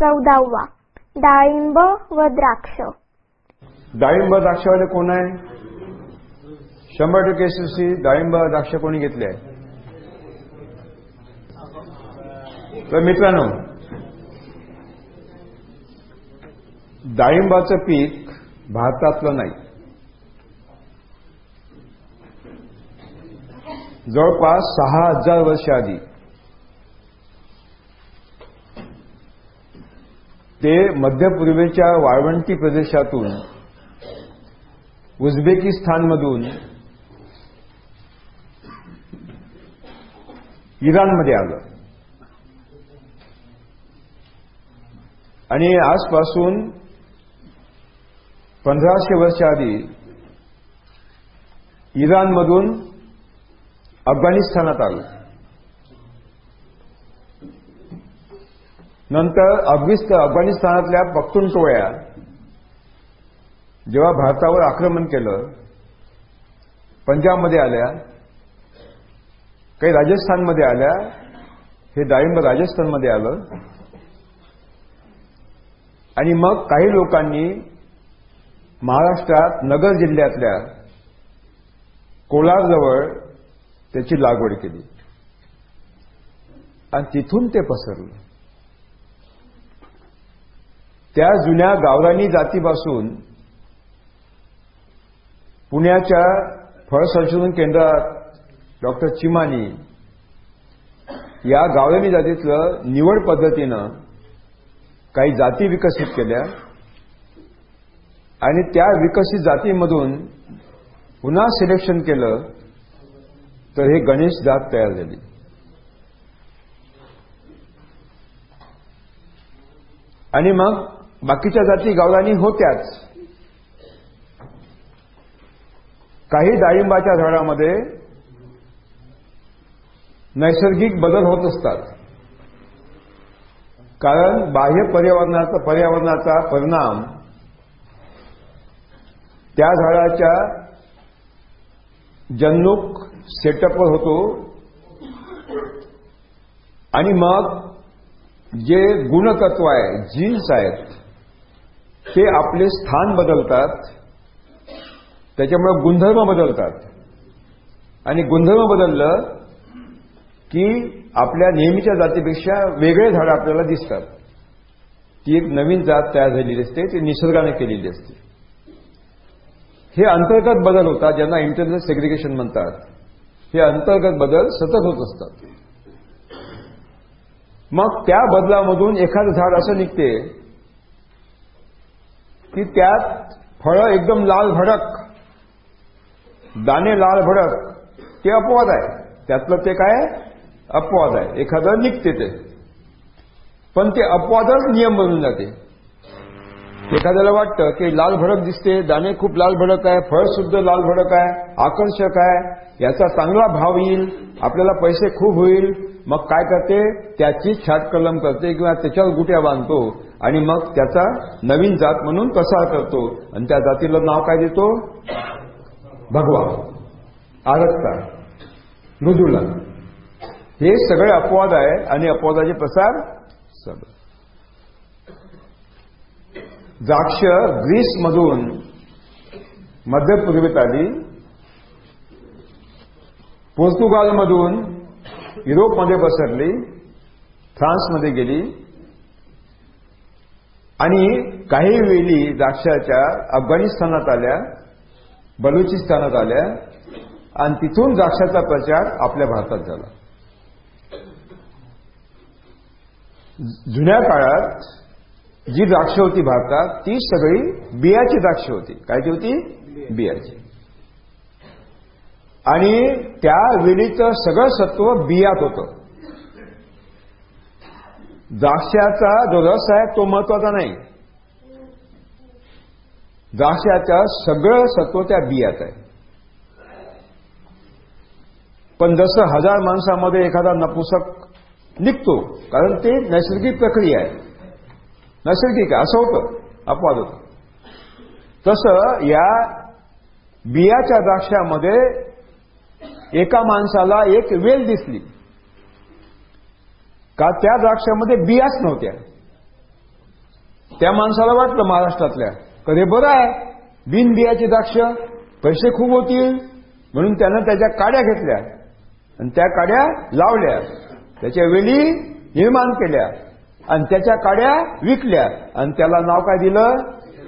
चौदावा. डाळिंब व द्राक्ष. डाळिंब द्राक्षवाले कोण आहे? शंभर टक्के यशस्वी डाळिंब द्राक्ष कोणी घेतले? आहे तर मित्रांनो डाळिंबाचं पीक भारतातलं नाही. जवळपास सहा हजार वर्ष आधी ते मध्य पूर्वेच्या वाळवंटी प्रदेशातून उझबेकिस्तानमधून इराणमध्ये आलं. आणि आजपासून पंधराशे वर्ष आधी इराणमधून अफगाणिस्तानात आलं. नंतर अफगाणिस्तानातल्या पख्तूनटोळ्या जेव्हा भारतावर आक्रमण केलं पंजाबमध्ये आल्या काही राजस्थानमध्ये आल्या हे डाळिंब राजस्थानमध्ये आलं आणि मग काही लोकांनी महाराष्ट्रात नगर जिल्ह्यातल्या कोलारजवळ त्याची लागवड केली. आणि तिथून ते पसरलं. त्या जुन्या गावरानी जातीपासून पुण्याच्या फळ संशोधन केंद्रात डॉक्टर चिमानी या गावरानी जातीतलं निवड पद्धतीनं काही जाती विकसित केल्या आणि त्या विकसित जातीमधून पुन्हा सिलेक्शन केलं तर हे गणेश जात तयार झाली. आणि मग बाकीच्या जाती गावरानी होत्याच. काही डाळिंबाच्या झाडामध्ये नैसर्गिक बदल होत असतात. कारण बाह्य पर्यावरणाचा पर्यावरणाचा परिणाम त्या झाडाच्या जन्नुक सेटअपवर होतो. आणि मग जे गुणतत्व आहे जीन्स आहेत ते आपले स्थान बदलतात. त्याच्यामुळे गुणधर्म बदलतात. आणि गुणधर्म बदललं की आपल्या नेहमीच्या जातीपेक्षा वेगळे झाडं आपल्याला दिसतात. ती एक नवीन जात तयार झालेली असते ती निसर्गाने केलेली असते. हे अंतर्गत बदल होतात ज्यांना इंटरनल सेग्रिगेशन म्हणतात. हे अंतर्गत बदल सतत होत असतात. मग त्या बदलामधून एखादं झाड असं निघते की त्यात फळं एकदम लाल भडक दाणे लाल भडक ते अपवाद आहे. त्यातलं ते काय? अपवाद आहे. एखादं निघते ते. पण ते अपवादच नियम बनून जाते. एखाद्याला वाटतं की लाल भडक दिसते दाणे खूप लाल भडक आहे फळ सुद्धा लाल भडक आहे आकर्षक आहे याचा चांगला भाव येईल आपल्याला पैसे खूप होईल मग काय करते? त्याची छाट कलम करते किंवा त्याच्यावर गुट्या बांधतो. आणि मग त्याचा नवीन जात म्हणून प्रसार करतो. आणि त्या जातीला नाव काय देतो? भगवा आरक्ता मृदुला. हे सगळे अपवाद आहे आणि अपवादाचे प्रसार सगळं. द्राक्ष ग्रीसमधून मध्य पूर्वेत आली. पोर्तुगालमधून युरोपमध्ये पसरली. फ्रान्समध्ये गेली. आणि काही वेळी द्राक्षाच्या अफगाणिस्तानात आल्या बलुचिस्तानात आल्या आणि तिथून द्राक्षाचा प्रचार आपल्या भारतात झाला. जुन्या काळात जी द्राक्ष होती भारतात ती सगळी बियाची द्राक्ष होती. कायची होती? बियाची. आणि त्या वेळीचं सगळं सत्व बियात होतं. द्राक्षाचा जो रस आहे तो महत्त्वाचा नाही. द्राक्षाच्या सगळं सत्व त्या बियात आहे. पण जसं हजार माणसामध्ये एखादा नपुसक निघतो कारण ते नैसर्गिक प्रक्रिया आहे. नैसर्गिक आहे असं होतं अपवाद होतं. तसं या बियाच्या द्राक्षामध्ये एका माणसाला एक वेल दिसली. का त्या द्राक्षामध्ये बियाच नव्हत्या. त्या माणसाला वाटलं महाराष्ट्रातल्या कधी बरं आहे बिन बियाची द्राक्ष पैसे खूप होतील. म्हणून त्यानं त्याच्या काड्या घेतल्या आणि त्या काड्या लावल्या. त्याच्या वेली निर्माण केल्या आणि त्याच्या काड्या विकल्या आणि त्याला नाव काय दिलं?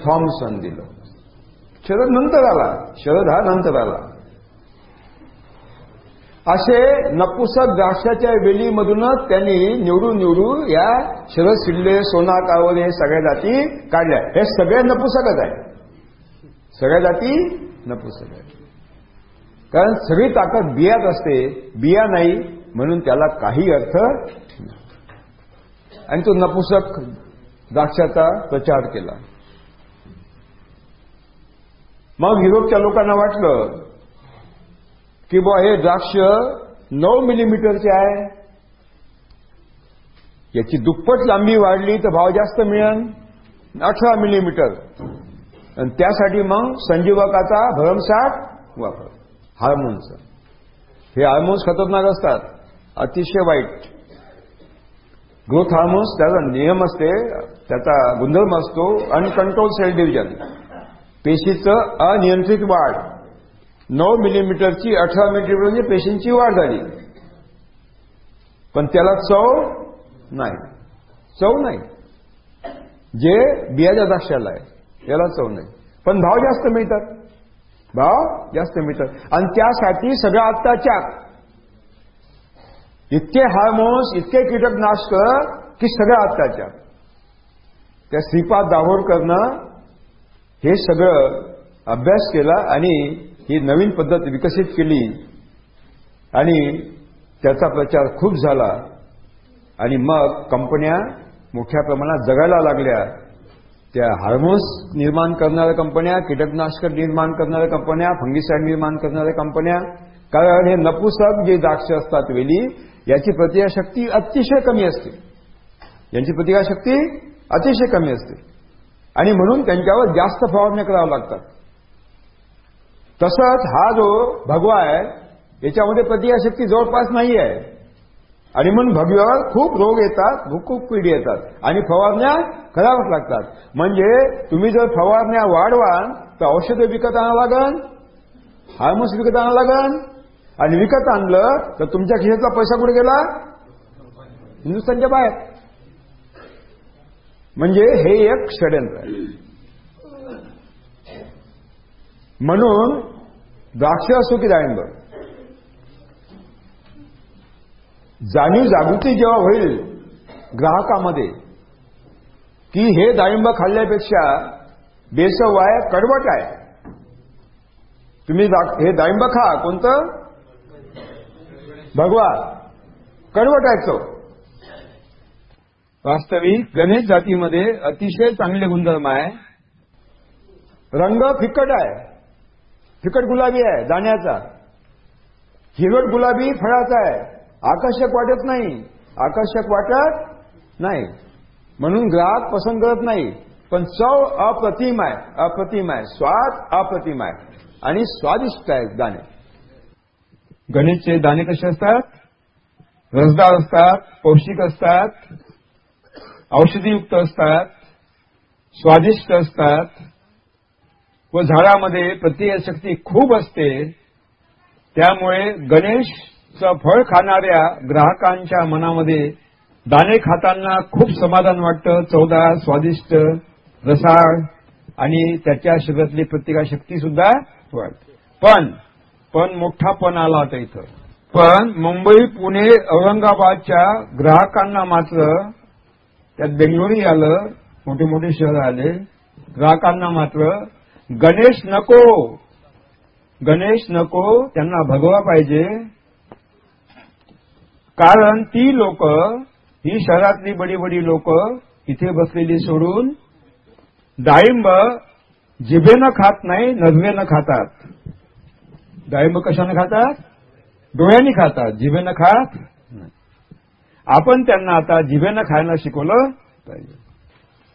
थॉमसन दिलं. शरद नंतर आला. शरद हा नंतर आला. असे नपुसक द्राक्षाच्या वेलीमधूनच त्यांनी निवडून निवडून या शरद शिल्ले सोना कावले हे सगळ्या जाती काढल्या. हे सगळे नपुसकच आहे सगळ्या जाती नपुसक आहे कारण सगळी ताकद बियात असते. बिया नाही म्हणून त्याला काही अर्थ आणि तो नपुसक द्राक्षाचा प्रचार केला. मग युरोपच्या लोकांना वाटलं की बुवा हे द्राक्ष नऊ मिलीमीटरचे आहे. याची दुप्पट लांबी वाढली तर भाव जास्त मिळेल. अठरा मिलीमीटर. आणि त्यासाठी मग संजीवकाचा भरमसाठ वापर. हार्मोन्सचा हे हार्मोन्स खतरनाक असतात. अतिशय वाईट. ग्रोथ हार्मोन्स त्याचा नियम असते. त्याचा गुणधर्म असतो. अनकंट्रोल सेल डिव्हिजन पेशीचं अनियंत्रित वाढ. नऊ मिलीमीटरची अठरा मिलीमीटर म्हणजे पेशींची वाढ झाली. पण त्याला चव नाही. चव नाही. जे बियाच्या द्राक्षाला आहे याला चव नाही. पण भाव जास्त मिळतात. भाव जास्त मिळतात. आणि त्यासाठी सगळा अत्याचार. इतके हार्मोन्स इतके कीटकनाशक की सगळं अत्याचार. त्या श्रीपाद दाभोळकरनं हे सगळं अभ्यास केला आणि ही नवीन पद्धत विकसित केली आणि त्याचा प्रचार खूप झाला आणि मग कंपन्या मोठ्या प्रमाणात जगायला लागल्या. त्या हार्मोन्स निर्माण करणाऱ्या कंपन्या कीटकनाशक निर्माण करणाऱ्या कंपन्या फंगिसाईड निर्माण करणाऱ्या कंपन्या. कारण हे नपुसक जे द्राक्ष असतात वेली याची प्रतिकारशक्ती अतिशय कमी असते. यांची प्रतिकारशक्ती अतिशय कमी असते. आणि म्हणून त्यांच्यावर जास्त फवारण्या कराव्या लागतात. तसंच हा जो भगवा आहे याच्यामध्ये प्रतियाशक्ती जवळपास नाही आहे आणि म्हणून भगव्यावर खूप रोग येतात खूप पिढी येतात. आणि फवारण्या कराव्याच लागतात. म्हणजे तुम्ही जर फवारण्या वाढवाल तर औषधं विकत आणावं लागन हार्मोन्स विकत आणावं लागन. आणि विकत आणलं तर तुमच्या खिशातला पैसा कुठे गेला? हिंदुस्थानच्या बाहेर. म्हणजे हे एक षडयंत्र आहे. म्हणून द्राक्ष असो की डाळिंब जाणीव जागृती जेव्हा होईल ग्राहकामध्ये की हे डाळिंब खाल्ल्यापेक्षा बेसव आहे कडवट आहे. तुम्ही हे डाळिंब खा कोणतं? भगवा कडवट आहे चव वास्तविक गणेश जातीमध्ये अतिशय चांगले गुणधर्म आहे. रंग फिकट आहे. फिकट गुलाबी आहे दाण्याचा. हिरवट गुलाबी फळाचा आहे. आकर्षक वाटत नाही. आकर्षक वाटत नाही. म्हणून ग्राहक पसंत करत नाही. पण चव अप्रतिम आहे. अप्रतिम आहे. स्वाद अप्रतिम आहे. आणि स्वादिष्ट आहे दाणे. गणेशचे दाणे कसे असतात? रसदार असतात पौष्टिक असतात औषधीयुक्त असतात स्वादिष्ट असतात. व झाडामध्ये प्रतिशक्ती खूप असते. त्यामुळे गणेशचं फळ खाणाऱ्या ग्राहकांच्या मनामध्ये दाणे खाताना खूप समाधान वाटतं. चौदा स्वादिष्ट रसाळ आणि त्याच्या शरीरातली प्रतिकाशक्ती सुद्धा वाढते. पण पण मोठा पण आला होता इथं. पण मुंबई पुणे औरंगाबादच्या ग्राहकांना मात्र त्यात बेंगलोरी आलं मोठे मोठे शहर आले. ग्राहकांना मात्र गणेश नको. गणेश नको त्यांना भगवा पाहिजे. कारण ती लोक ही शहरातली बडी बडी लोक इथे बसलेली सोडून डाळिंब जिभेनं खात नाही नजरेनं खातात. डाळिंब कशानं खातात? डोळ्यांनी खातात जिभेनं खात नाही. आपण त्यांना आता जिभेनं खायला शिकवलं पाहिजे.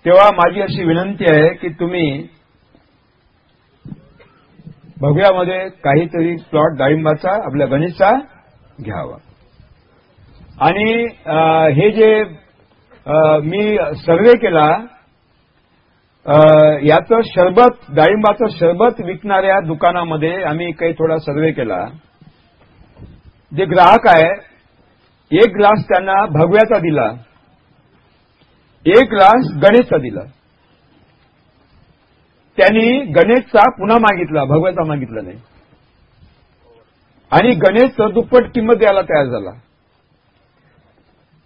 तेव्हा माझी अशी विनंती आहे की तुम्ही भव्यामध्ये काहीतरी प्लॉट डाळिंबाचा आपल्या गणेशचा घ्यावा. आणि हे जे मी सर्वे केला याचं शरबत डाळिंबाचं शरबत विकणाऱ्या दुकानामध्ये आम्ही काही थोडा सर्वे केला. जे ग्राहक आहे एक ग्लास त्यांना भगव्याचा दिला. एक ग्लास गणेशचा दिला. त्यांनी गणेशचा पुन्हा मागितला भगव्याचा मागितला नाही. आणि गणेश दुप्पट किंमत द्यायला तयार झाला.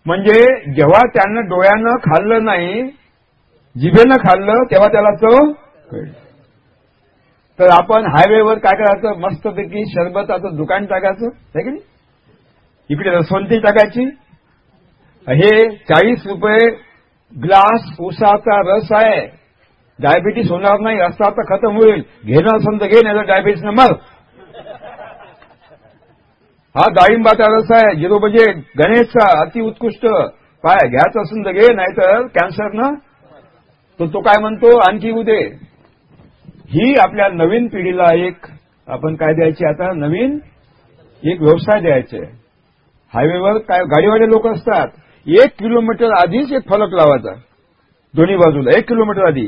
म्हणजे जेव्हा त्यानं डोळ्यानं खाल्लं नाही जिभेनं खाल्लं तेव्हा त्याला चव कळली. तर आपण हायवेवर काय करायचं? मस्तपैकी शरबताचं दुकान टाकायचं आहे की नाही? इकडे रसवंती टाकायची. हे चाळीस रुपये ग्लास उसाचा रस आहे. डायबिटीस होणार नाही असं आता खतम होईल. घेणं असेल घे नाही तर डायबिटीस मर. हा डाळिंबाचा रस आहे झिरो म्हणजे गणेशचा अतिउत्कृष्ट काय घ्यायचं असेल तर घे नाहीतर कॅन्सरनं. तर तो काय म्हणतो? आणखी उदे. ही आपल्या नवीन पिढीला एक आपण काय द्यायची आता? नवीन एक व्यवसाय द्यायचे. हायवेवर काय गाडीवाले लोक असतात. एक किलोमीटर आधीच एक फलक लावायचा. दोन्ही बाजूला एक किलोमीटर आधी.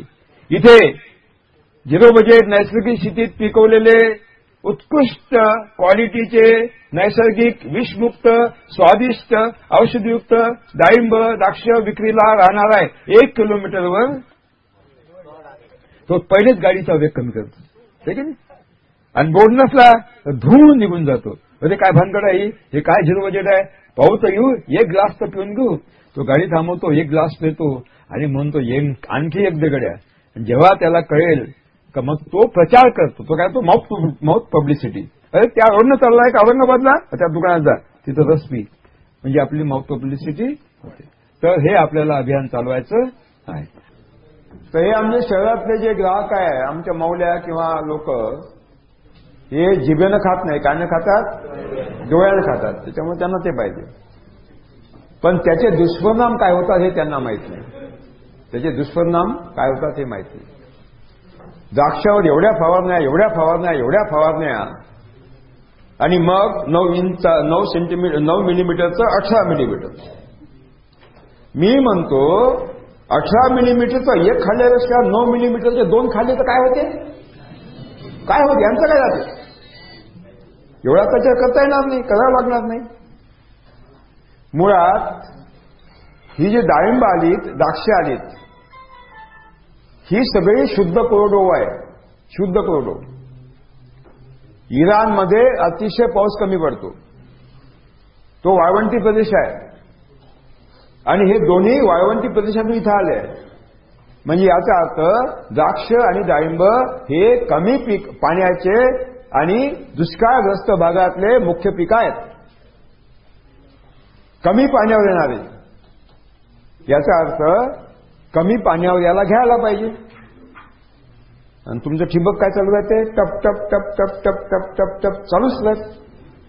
इथे झिरो बजेट नैसर्गिक स्थितीत पिकवलेले उत्कृष्ट क्वालिटीचे नैसर्गिक विषमुक्त स्वादिष्ट औषधयुक्त डाळिंब द्राक्ष विक्रीला राहणार आहे. एक किलोमीटरवर तो पहिलेच गाडीचा वेग कमी करतो. ठीक आहे आणि बोर्ड नसला तर धुवून निघून जातो. अरे काय भानगड आहे हे? काय झिरो बजेट आहे? पाहू तर येऊ एक ग्लास तर पिऊन घेऊ. तो गाडी थांबवतो एक ग्लास पितो आणि म्हणतो ये आणखी एक दगड्या जेव्हा त्याला कळेल का मग तो प्रचार करतो तो काय तो माउथ माउथ पब्लिसिटी अरे त्या रोडनं चाललाय का? औरंगाबादला? त्या दुकानात जा. तिथं रस्मी म्हणजे आपली माउथ पब्लिसिटी होते. तर हे आपल्याला अभियान चालवायचं आहे. तर हे आमचे शहरातले जे ग्राहक आहे आमच्या मौल्या किंवा लोक हे जिभेनं खात नाही काय खातात डोळ्यानं खातात. त्याच्यामुळे त्यांना ते पाहिजे. पण त्याचे दुष्परिणाम काय होतात हे त्यांना माहीत नाही. त्याचे दुष्परिणाम काय होतात हे माहिती द्राक्षावर एवढ्या फवारण्या एवढ्या फवारण्या एवढ्या फवारण्या आणि मग नऊ इंच नऊ सेंटीमीटर नऊ मिलीमीटरचं अठरा मिलीमीटर. मी म्हणतो अठरा मिलीमीटरचं एक खाल्ल्यापेक्षा नऊ मिलीमीटरचे दोन खाल्ले तर काय होते? काय होते? यांचं काय जाते? एवढा त्याच्यावर करता येणार नाही करावं लागणार नाही. मुळात ही जी डाळिंब आलीत द्राक्षे आलीत ही सगळी शुद्ध कोरडो आहे. शुद्ध कोरडो इराणमध्ये अतिशय पाऊस कमी पडतो. तो वाळवंटी प्रदेश आहे. आणि हे दोन्ही वाळवंटी प्रदेशातून इथं आले म्हणजे याचा अर्थ द्राक्ष आणि डाळिंब हे कमी पीक पाण्याचे आणि दुष्काळग्रस्त भागातले मुख्य पीक आहेत. कमी पाण्यावर येणारे. याचा अर्थ कमी पाण्यावर याला घ्यायला पाहिजे. आणि तुमचं ठिबक काय चालू आहे ते टप टप टप टप टप टप टप टप चालूच राहत.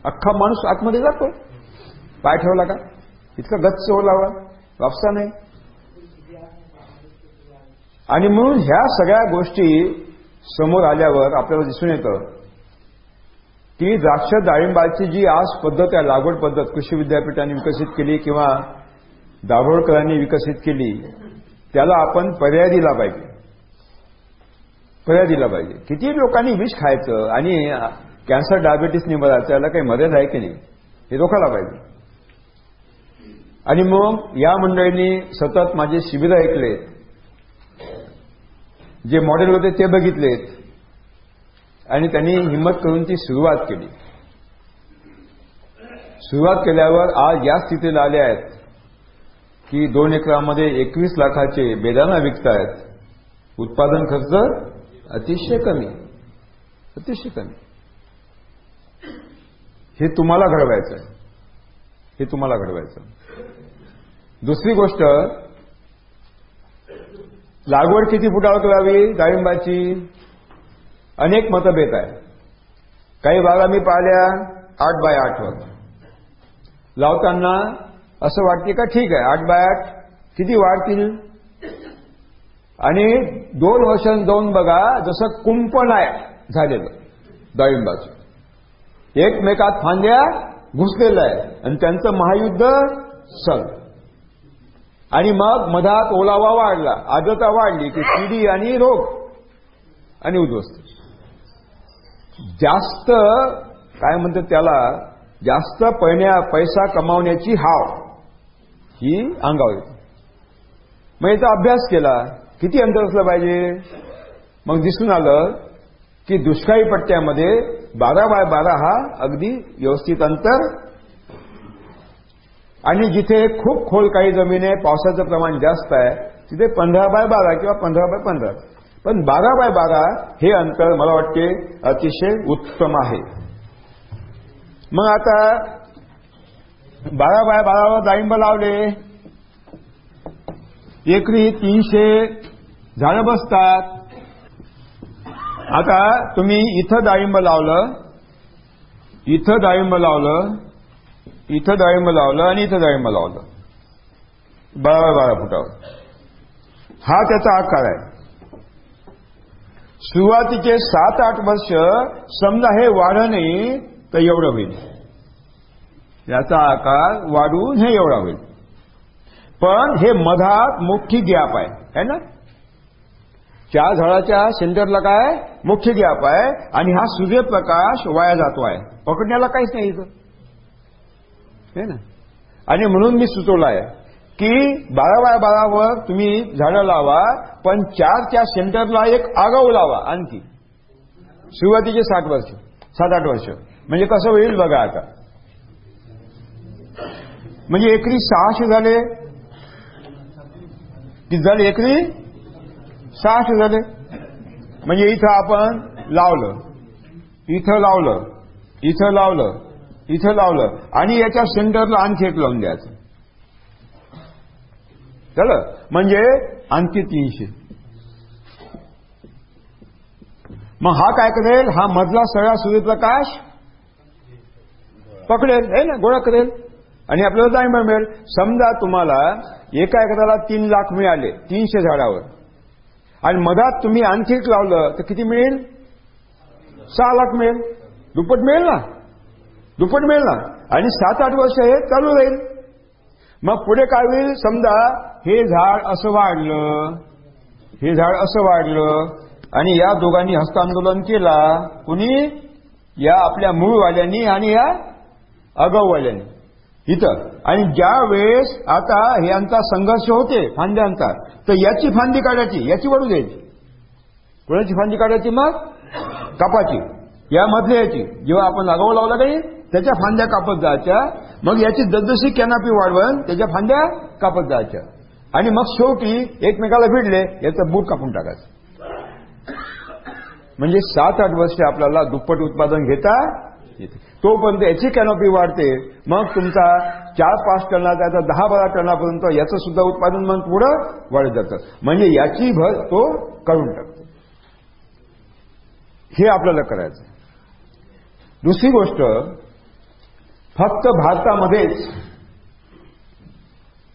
अख्खा माणूस आतमध्ये जातो पाय ठेवला का? इतका गच्च हो ओलावा वापसा नाही. आणि म्हणून ह्या सगळ्या गोष्टी समोर आल्यावर आपल्याला दिसून येतं की द्राक्ष डाळिंबाची जी आज पद्धत आहे लागवड पद्धत कृषी विद्यापीठाने विकसित केली किंवा दाभोळकरांनी विकसित केली त्याला आपण पर्याय दिला पाहिजे. पर्याय दिला पाहिजे. किती लोकांनी विष खायचं आणि कॅन्सर डायबिटीस निवडायचं याला काही मदत आहे की नाही? हे रोखायला पाहिजे. आणि मग या मंडळींनी सतत माझे शिबिर ऐकलेत. जे मॉडेल होते ते बघितलेत. आणि त्यांनी हिंमत करून ती सुरुवात केली. सुरुवात केल्यावर आज या स्थितीला आले आहेत. की दोन एकरामध्ये एकवीस लाखाचे बेदाना विकतायत. उत्पादन खर्च अतिशय कमी. अतिशय कमी. हे तुम्हाला घडवायचं हे तुम्हाला घडवायचं दुसरी गोष्ट लागवड किती फुटावर करावी? डाळिंबाची अनेक मतभेद आहे काही बागा मी पाहिल्या आठ बाय आठवर लावताना असं वाटते का? ठीक आहे. आठ बाय आठ. किती वाढतील? आणि दोन वर्षांनी जाऊन बघा जसं कुंपण आहे झालेलं डाळिंबाचं. एकमेकात फांद्या घुसलेलं आहे आणि त्यांचं महायुद्ध सल आणि मग मधात ओलावा वाढला आर्द्रता वाढली की किडी आणि रोग आणि उद्ध्वस्त. जास्त काय म्हणतात त्याला? जास्त पैण्या पैसा कमावण्याची हाव. ही अंगावर येते. मग याचा अभ्यास केला किती अंतर असलं पाहिजे? मग दिसून आलं की दुष्काळी पट्ट्यामध्ये बारा बाय बारा हा अगदी व्यवस्थित अंतर. आणि जिथे खूप खोल काही जमीन आहे पावसाचं प्रमाण जास्त आहे तिथे पंधरा बाय बारा किंवा पंधरा बाय पंधरा. पण बारा बाय बारा हे अंतर मला वाटते अतिशय उत्तम आहे. मग आता बारा बाय बारावर डाळिंब लावले. एकरी तीनशे झाडं बसतात. आता तुम्ही इथं डाळिंब लावलं इथं डाळिंब लावलं इथं डाळिंब लावलं आणि इथं डाळिंब लावलं. बारा बारा फुटावर. हा त्याचा आकार आहे. सुरुवातीचे सात आठ वर्ष समजा हे वाढ नाही तर एवढं होईल. याचा आकार वाढून हे एवढा होईल. पण हे मधात मुख्य गॅप आहे. है ना? चार झाडाच्या सेंटरला काय? मुख्य गॅप आहे. आणि हा सूर्यप्रकाश वाया जातो आहे. पकडण्याला काहीच नाही इथं. है ना? आणि म्हणून मी सुचवलं आहे की बारा बाय बारावर तुम्ही झाडं लावा पण चारच्या सेंटरला एक आगाऊ लावा आणखी. सुरुवातीचे साठ वर्ष सात आठ वर्ष. म्हणजे कसं होईल बघा आता. म्हणजे एकरी सहाशे झाले. किती झाले एकरी? सहाशे झाले. म्हणजे इथं आपण लावलं. इथं लावलं. इथं लावलं. इथं लावलं. आणि याच्या सेंटरला आणखी एक लावून द्यायचं. झालं? म्हणजे आणखी तीनशे. मग हा काय करेल? हा मधला सगळा सूर्यप्रकाश पकडेल. आहे ना? गोळा करेल. आणि आपल्याला डायमंड मिळेल समजा तुम्हाला एका एकराला तीन लाख मिळाले तीनशे झाडावर. आणि मधात तुम्ही आणखी एक लावलं तर किती मिळेल? सहा लाख मिळेल. दुप्पट मिळेल ना? दुप्पट मिळेल ना? आणि सात आठ वर्ष हे चालू राहील. मग पुढे काय होईल? समजा हे झाड असं वाढलं हे झाड असं वाढलं आणि या दोघांनी हस्तांदोलन केला कुणी? या आपल्या मूळवाल्यांनी आणि या आगाऊवाल्यांनी. इथं. आणि ज्या वेळेस आता हे यांचा संघर्ष होते फांद्यांचा तर याची फांदी काढायची याची वडू द्यायची. कोणाची फांदी काढायची मग? कापाची. या मधल्या याची. जेव्हा आपण आगाऊ लावला काही त्याच्या फांद्या कापत जायच्या. मग याची जसजशी कॅनापी वाढवण त्याच्या फांद्या कापत जायच्या. आणि मग शेवटी एकमेकाला भिडले याचं बूट कापून टाकायचं. म्हणजे सात आठ वर्षे आपल्याला दुप्पट उत्पादन घेता येते. तोपर्यंत याची कॅनॉपी वाढते. मग तुमचा चार पाच टनाचा त्याचा दहा बारा टनापर्यंत याचं सुद्धा उत्पादन मग पुढं वाढत जातं. म्हणजे याची भर तो काढून टाकतो. हे आपल्याला करायचं दुसरी गोष्ट फक्त भारतामध्येच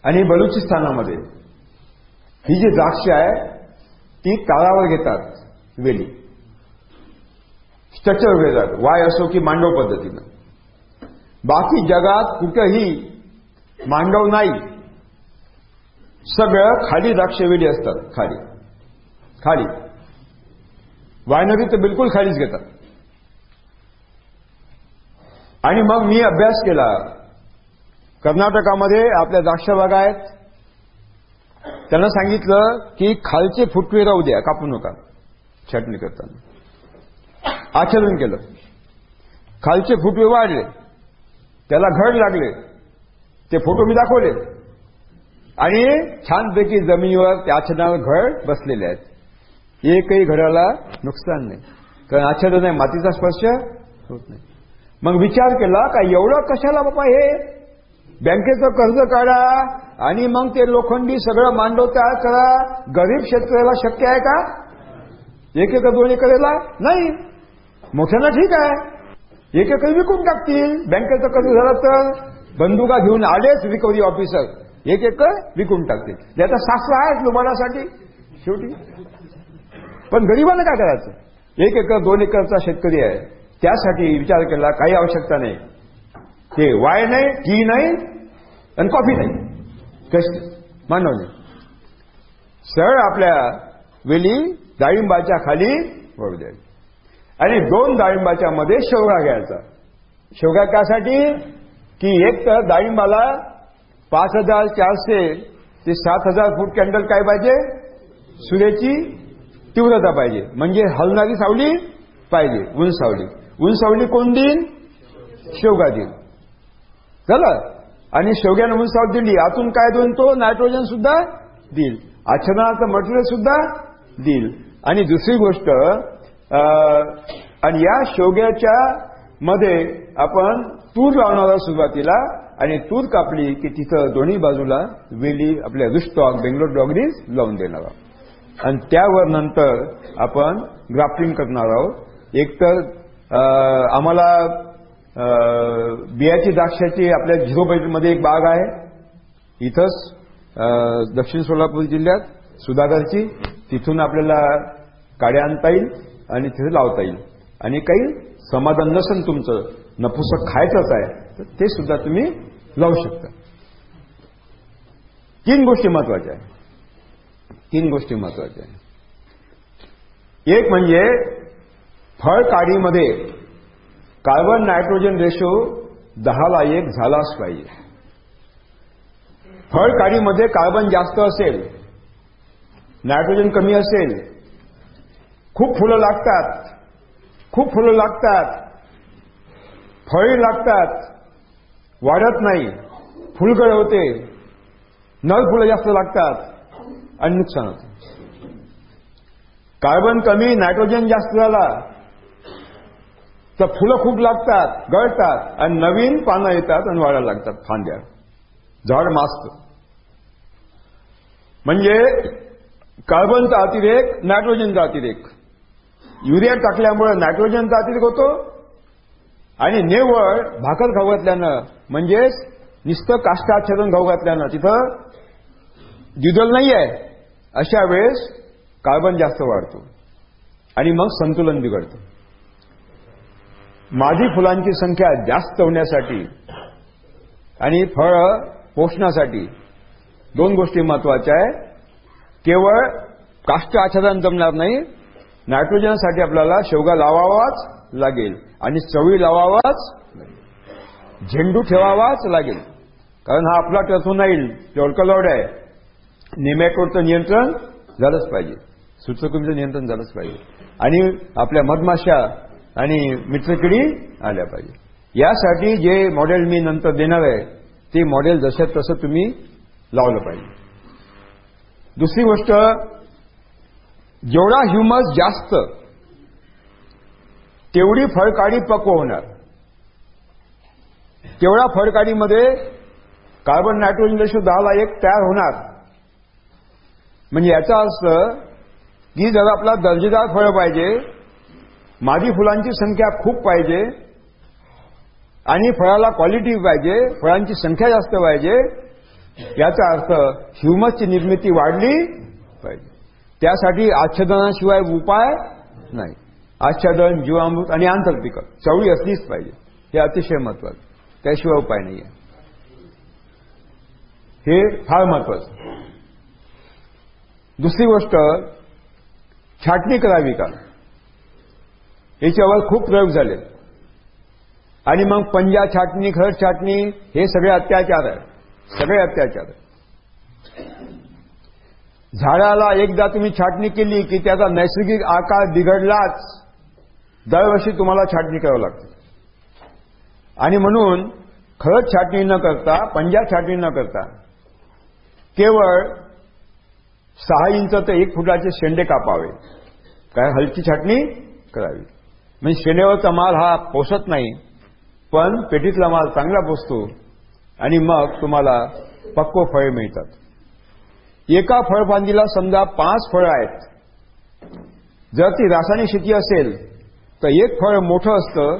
आणि बलुचिस्तानामध्ये ही जी द्राक्ष आहे ती तारावर घेतात वेली. चचर घेतात वाय असो की मांडव पद्धतीनं. बाकी जगात कुठंही मांडव नाही. सगळं खाली द्राक्षवेली असतात खाली. खाली. वायनरी तर बिलकुल खालीच घेतात. आणि मग मी अभ्यास केला. कर्नाटकामध्ये आपल्या द्राक्षबागा आहेत. त्यांना सांगितलं की खालचे फुटवे राहू द्या कापू नका. छाटणी करताना. आचरण केलं. खालचे फुटवे वाढले. त्याला घड लागले. ते फोटो मी दाखवले. आणि छानपैकी जमिनीवर त्या आचरणावर घड बसलेले आहेत. एकही घडाला नुकसान नाही. कारण आच्छादन आहे मातीचा स्पर्श होत नाही. मग विचार केला का एवढं कशाला बाबा हे? बँकेचं कर्ज काढा आणि मग ते लोखंडी सगळं मांडव तयार करा. गरीब शेतकऱ्याला शक्य आहे का? एक एकर दोन एकरला? नाही. मोठ्यांना ठीक आहे. एक एक विकून टाकतील. बँकेचं कर्ज झालं तर बंदुका घेऊन आलेच रिकव्हरी ऑफिसर एक एकर विकून टाकतील. ज्याचा शास्त्र आहे लुबाडासाठी. शेवटी. पण गरिबांना काय करायचं? एक एकर दोन एकरचा शेतकरी आहे. त्यासाठी विचार केला काही आवश्यकता नाही. ते वाय नाही टी नाही आणि कॉफी नाही. कष्ट. मानव नाही सरळ आपल्या वेली डाळिंबाच्या खाली वळू द्यावी. आणि दोन डाळिंबाच्या मध्ये शेवगा घ्यायचा. शेवगा त्यासाठी की एक तर डाळिंबाला पाच हजार चारशे ते सात हजार फूट कॅन्डल काय पाहिजे? सूर्याची तीव्रता पाहिजे. म्हणजे हलणारी सावली पाहिजे ऊन सावली. ऊन सावली कोण देईल शेवगा देईल झालं? आणि शेवग्यानं उंचाव दिली. आतून काय देऊन तो? नायट्रोजन सुद्धा देईल. आच्छादनाचं मटेरियल सुद्धा देईल. आणि दुसरी गोष्ट आणि या शेवग्याच्या मध्ये आपण तूर लावणार सुरुवातीला आणि तूर कापली की तिथं दोन्ही बाजूला वेली आपल्या रुस्टॉक बेंगलोर डॉगरीज लावून देणार आहोत. आणि त्यावर नंतर आपण ग्राफ्टिंग करणार आहोत. एकतर आम्हाला बियाची द्राक्षाची आपल्या झिरो बजेटमध्ये एक बाग आहे. इथंच दक्षिण सोलापूर जिल्ह्यात सुधागरची तिथून आपल्याला काड्या आणता येईल. आणि तिथे लावता येईल. आणि काही समाधान नसेल तुमचं नपुसक खायचंच आहे तर ते सुद्धा तुम्ही लावू शकता. तीन गोष्टी महत्त्वाच्या आहेत. तीन गोष्टी महत्त्वाच्या आहेत. एक म्हणजे फळ काढीमध्ये कार्बन नायट्रोजन रेशो दहाला एक झालाच पाहिजे. फळ काढीमध्ये कार्बन जास्त असेल नायट्रोजन कमी असेल खूप फुलं लागतात. खूप फुलं लागतात. फळी लागतात. वाढत नाही. फुलगळ होते. नळ फुलं जास्त लागतात. आणि नुकसान होते. कार्बन कमी नायट्रोजन जास्त झाला. तर फुलं खूप लागतात गळतात. आणि नवीन पानं येतात आणि वाढायला लागतात फांद्या. झाड मास्त. म्हणजे कार्बनचा अतिरेक नायट्रोजनचा अतिरेक. युरिया टाकल्यामुळे नायट्रोजनचा अतिरेक होतो. आणि नेवळ भाकर खाऊ घातल्यानं म्हणजेच नुसतं काष्टाच्छादन खाऊ घातल्यानं तिथं द्विदल नाही आहे अशा वेळेस कार्बन जास्त वाढतो. आणि मग संतुलन बिघडतं. मादी फुलांची संख्या जास्त होण्यासाठी आणि फळ पोषणासाठी दोन गोष्टी महत्त्वाच्या आहे केवळ काष्ट आच्छादन जमणार नाही नायट्रोजनसाठी आपल्याला शेवगा लावावाच लागेल आणि चवळी लावावाच झेंडू ठेवावाच लागेल. कारण हा आपला टसून येईल टोळकलॉड आहे. निमॅटोडचं नियंत्रण झालंच पाहिजे. सूचकुमीचं नियंत्रण झालंच पाहिजे. आणि आपल्या मधमाशा आणि मित्रकिडी आल्या पाहिजे. यासाठी जे मॉडेल मी नंतर देणार आहे ते मॉडेल जसं तसं तुम्ही लावलं पाहिजे. दुसरी गोष्ट जेवढा ह्युमस जास्त तेवढी फळकाडी पक्व होणार. तेवढा फळकाडीमध्ये कार्बन नायट्रोजन रेशो दहाला एक तयार होणार. म्हणजे याचा अर्थ की जर आपला दर्जेदार फळ पाहिजे मादी फुलांची संख्या खूप पाहिजे आणि फळाला क्वालिटी पाहिजे फळांची संख्या जास्त पाहिजे याचा अर्थ ह्युमसची निर्मिती वाढली पाहिजे. त्यासाठी आच्छादनाशिवाय उपाय नाही. आच्छादन जीवामृत आणि आंतरपिक चवळी असलीच पाहिजे. हे अतिशय महत्वाचं. त्याशिवाय उपाय नाही आहे हे फार महत्वाचं. दुसरी गोष्ट छाटणी करावी का? याच्यावर खूप प्रयोग झाले. आणि मग पंजा छाटणी खरड छाटणी हे सगळे अत्याचार आहे सगळे अत्याचार आहे झाडाला एकदा तुम्ही छाटणी केली की त्याचा नैसर्गिक आकार बिघडलाच दरवर्षी तुम्हाला छाटणी करावं लागते. आणि म्हणून खरंच छाटणी न करता पंजा छाटणी न करता केवळ सहा इंच ते एक फुटाचे शेंडे कापावे. काय हलकी छाटणी करावी. म्हणजे शेंडेवरचा माल हा पोसत नाही पण पेटीतला माल चांगला पोसतो आणि मग तुम्हाला पक्व फळे मिळतात. एका फळफांदीला समजा पाच फळं आहेत. जर ती रासायनिक शेती असेल तर एक फळ मोठं असतं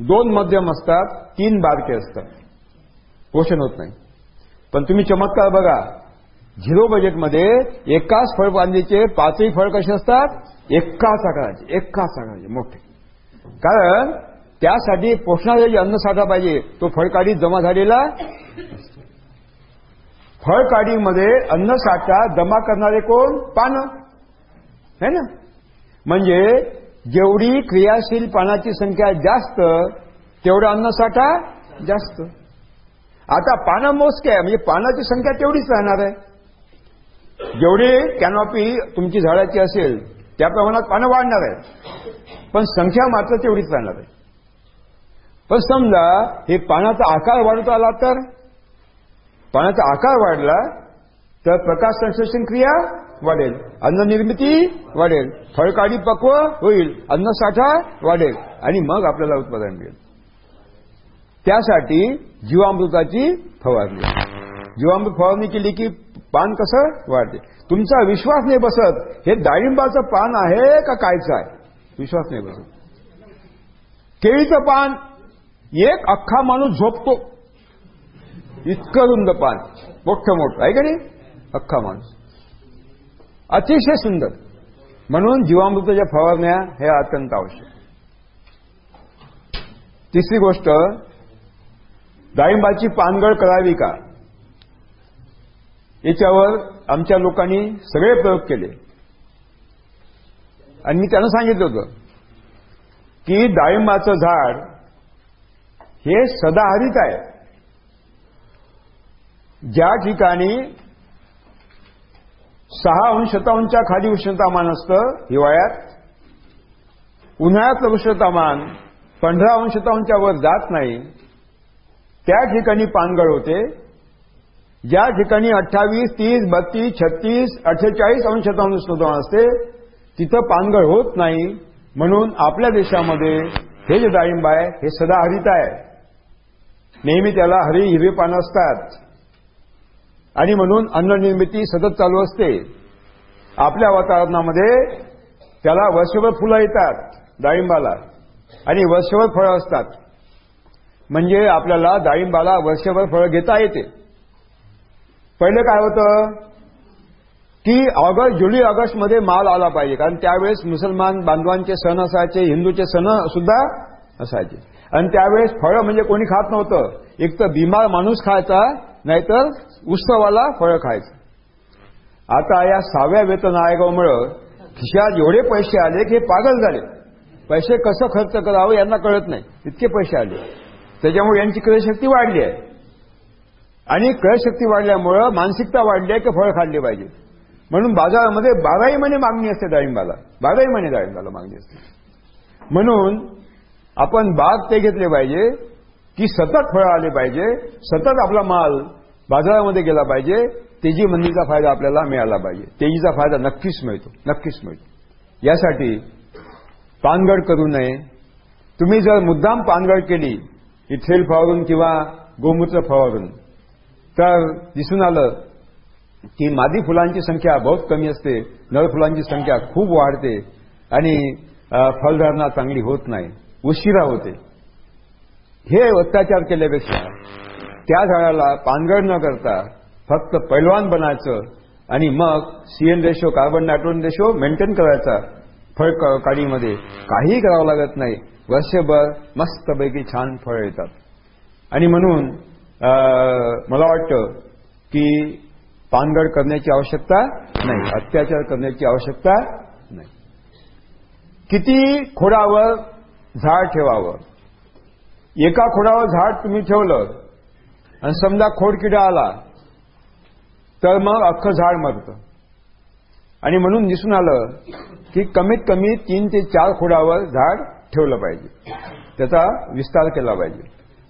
दोन मध्यम असतात तीन बारके असतात. पोषण होत नाही. पण तुम्ही चमत्कार बघा. झिरो बजेटमध्ये एकाच फळफांदीचे पाचही फळ कसे असतात? एकाच आकाराचे एकाच आकाराचे मोठे. कारण त्यासाठी पोषणाचा जे अन्नसाठा पाहिजे तो फळकाडीत जमा झालेला फळकाडीमध्ये अन्नसाठा जमा करणारे कोण? पानं. है ना? म्हणजे जेवढी क्रियाशील पानाची संख्या जास्त तेवढा अन्नसाठा जास्त. आता पानं मोजके आहे म्हणजे पानाची संख्या तेवढीच राहणार आहे. जेवढी कॅनॉपी तुमची झाडाची असेल त्या प्रमाणात पानं वाढणार आहे पण संख्या मात्र तेवढीच राहणार आहे. पण समजा हे पानाचा आकार वाढवता आला तर? पाण्याचा आकार वाढला तर प्रकाश संश्लेषण क्रिया वाढेल. अन्न निर्मिती वाढेल. फळकाडी पक्व होईल. अन्नसाठा वाढेल. आणि मग आपल्याला उत्पादन मिळेल. त्यासाठी जीवामृताची फवारणी. जीवामृत फवारणी केली की पान कसं वाढते? तुमचा विश्वास नाही बसत. हे डाळिंबाचं पान आहे का कायचं आहे? विश्वास नाही बसत. केळीचं पान एक अख्खा माणूस झोपतो. इतकं रुंद पान मोठं मोठं. आहे का नाही? अख्खा माणूस. अतिशय सुंदर. म्हणून जीवामृताच्या फवारण्या हे अत्यंत आवश्यक. तिसरी गोष्ट डाळिंबाची पानगळ करावी का? याच्यावर आमच्या लोकांनी सगळे प्रयोग केले. आणि मी त्यांना सांगितलं होतं की डाळिंबाचं झाड हे सदाहरित आहे. ज्या ठिकाणी सहा अंश शतांशच्या खाली उष्णतामान असतं हिवाळ्यात उन्हाळ्यातलं उष्णतामान पंधरा अंश शतांशच्या वर जात नाही त्या ठिकाणी पानगळ होते. ज्या ठिकाणी अठ्ठावीस तीस बत्तीस छत्तीस अठ्ठेचाळीस अंश शतांश उष्णतामान असते तिथं पानगळ होत नाही. म्हणून आपल्या देशामध्ये हे जे डाळिंब आहे हे सदा हरित आहे. नेहमी त्याला हरी हिरवे पानं असतात. आणि म्हणून अन्न निर्मिती सतत चालू असते. आपल्या वातावरणामध्ये त्याला वर्षभर फुलं येतात डाळिंबाला. आणि वर्षभर फळं असतात. म्हणजे आपल्याला डाळिंबाला वर्षभर फळं घेता येते. पहिलं काय होतं? की ऑगस्ट जुलै ऑगस्टमध्ये माल आला पाहिजे. कारण त्यावेळेस मुसलमान बांधवांचे सण असायचे हिंदूचे सण सुद्धा असायचे. आणि त्यावेळेस फळं म्हणजे कोणी खात नव्हतं. एक तर बिमार माणूस खायचा नाहीतर उत्सवाला फळं खायचं. आता या सहाव्या वेतन आयोगामुळं खिशात एवढे पैसे आले की पागल झाले. पैसे कसं खर्च करावं यांना कळत नाही. इतके पैसे आले. त्याच्यामुळे यांची क्रयशक्ती वाढली आहे. आणि क्रयशक्ती वाढल्यामुळं मानसिकता वाढली आहे की फळं खाल्ली पाहिजे. म्हणून बाजारामध्ये बाराही महिने मागणी असते डाळिंबाला. बाराही महिने डाळिंबाला मागणी असते. म्हणून आपण बाग ते घेतले पाहिजे की सतत फळं आले पाहिजे सतत आपला माल बाजारामध्ये गेला पाहिजे तेजी मंदीचा फायदा आपल्याला मिळाला पाहिजे. तेजीचा फायदा नक्कीच मिळतो नक्कीच मिळतो. यासाठी पानगड करू नये. तुम्ही जर मुद्दाम पानगड केली इथेल फवारून किंवा गोमूत्र फवारून तर दिसून आलं की मादी फुलांची संख्या बहुत कमी असते नर फुलांची संख्या खूप वाढते आणि फलधारणा चांगली होत नाही उशिरा होते. हे अत्याचार केल्यापेक्षा त्या झाडाला पानगड न करता फक्त पैलवान बनायचं आणि मग CN ratio carbon nitrogen ratio maintain करायचा. फळ काढीमध्ये काहीही करावं लागत नाही. वर्षभर मस्तपैकी छान फळ येतात. आणि म्हणून मला वाटतं की पानगड करण्याची आवश्यकता नाही. अत्याचार करण्याची आवश्यकता नाही. किती खोडावर झाड ठेवावं? एका खोडावर झाड तुम्ही ठेवलं आणि समजा खोडकिडा आला तर मग अख्खं झाड मरतं. आणि म्हणून दिसून आलं की कमीत कमी तीन ते चार खोडावर झाड ठेवलं पाहिजे. त्याचा विस्तार केला पाहिजे.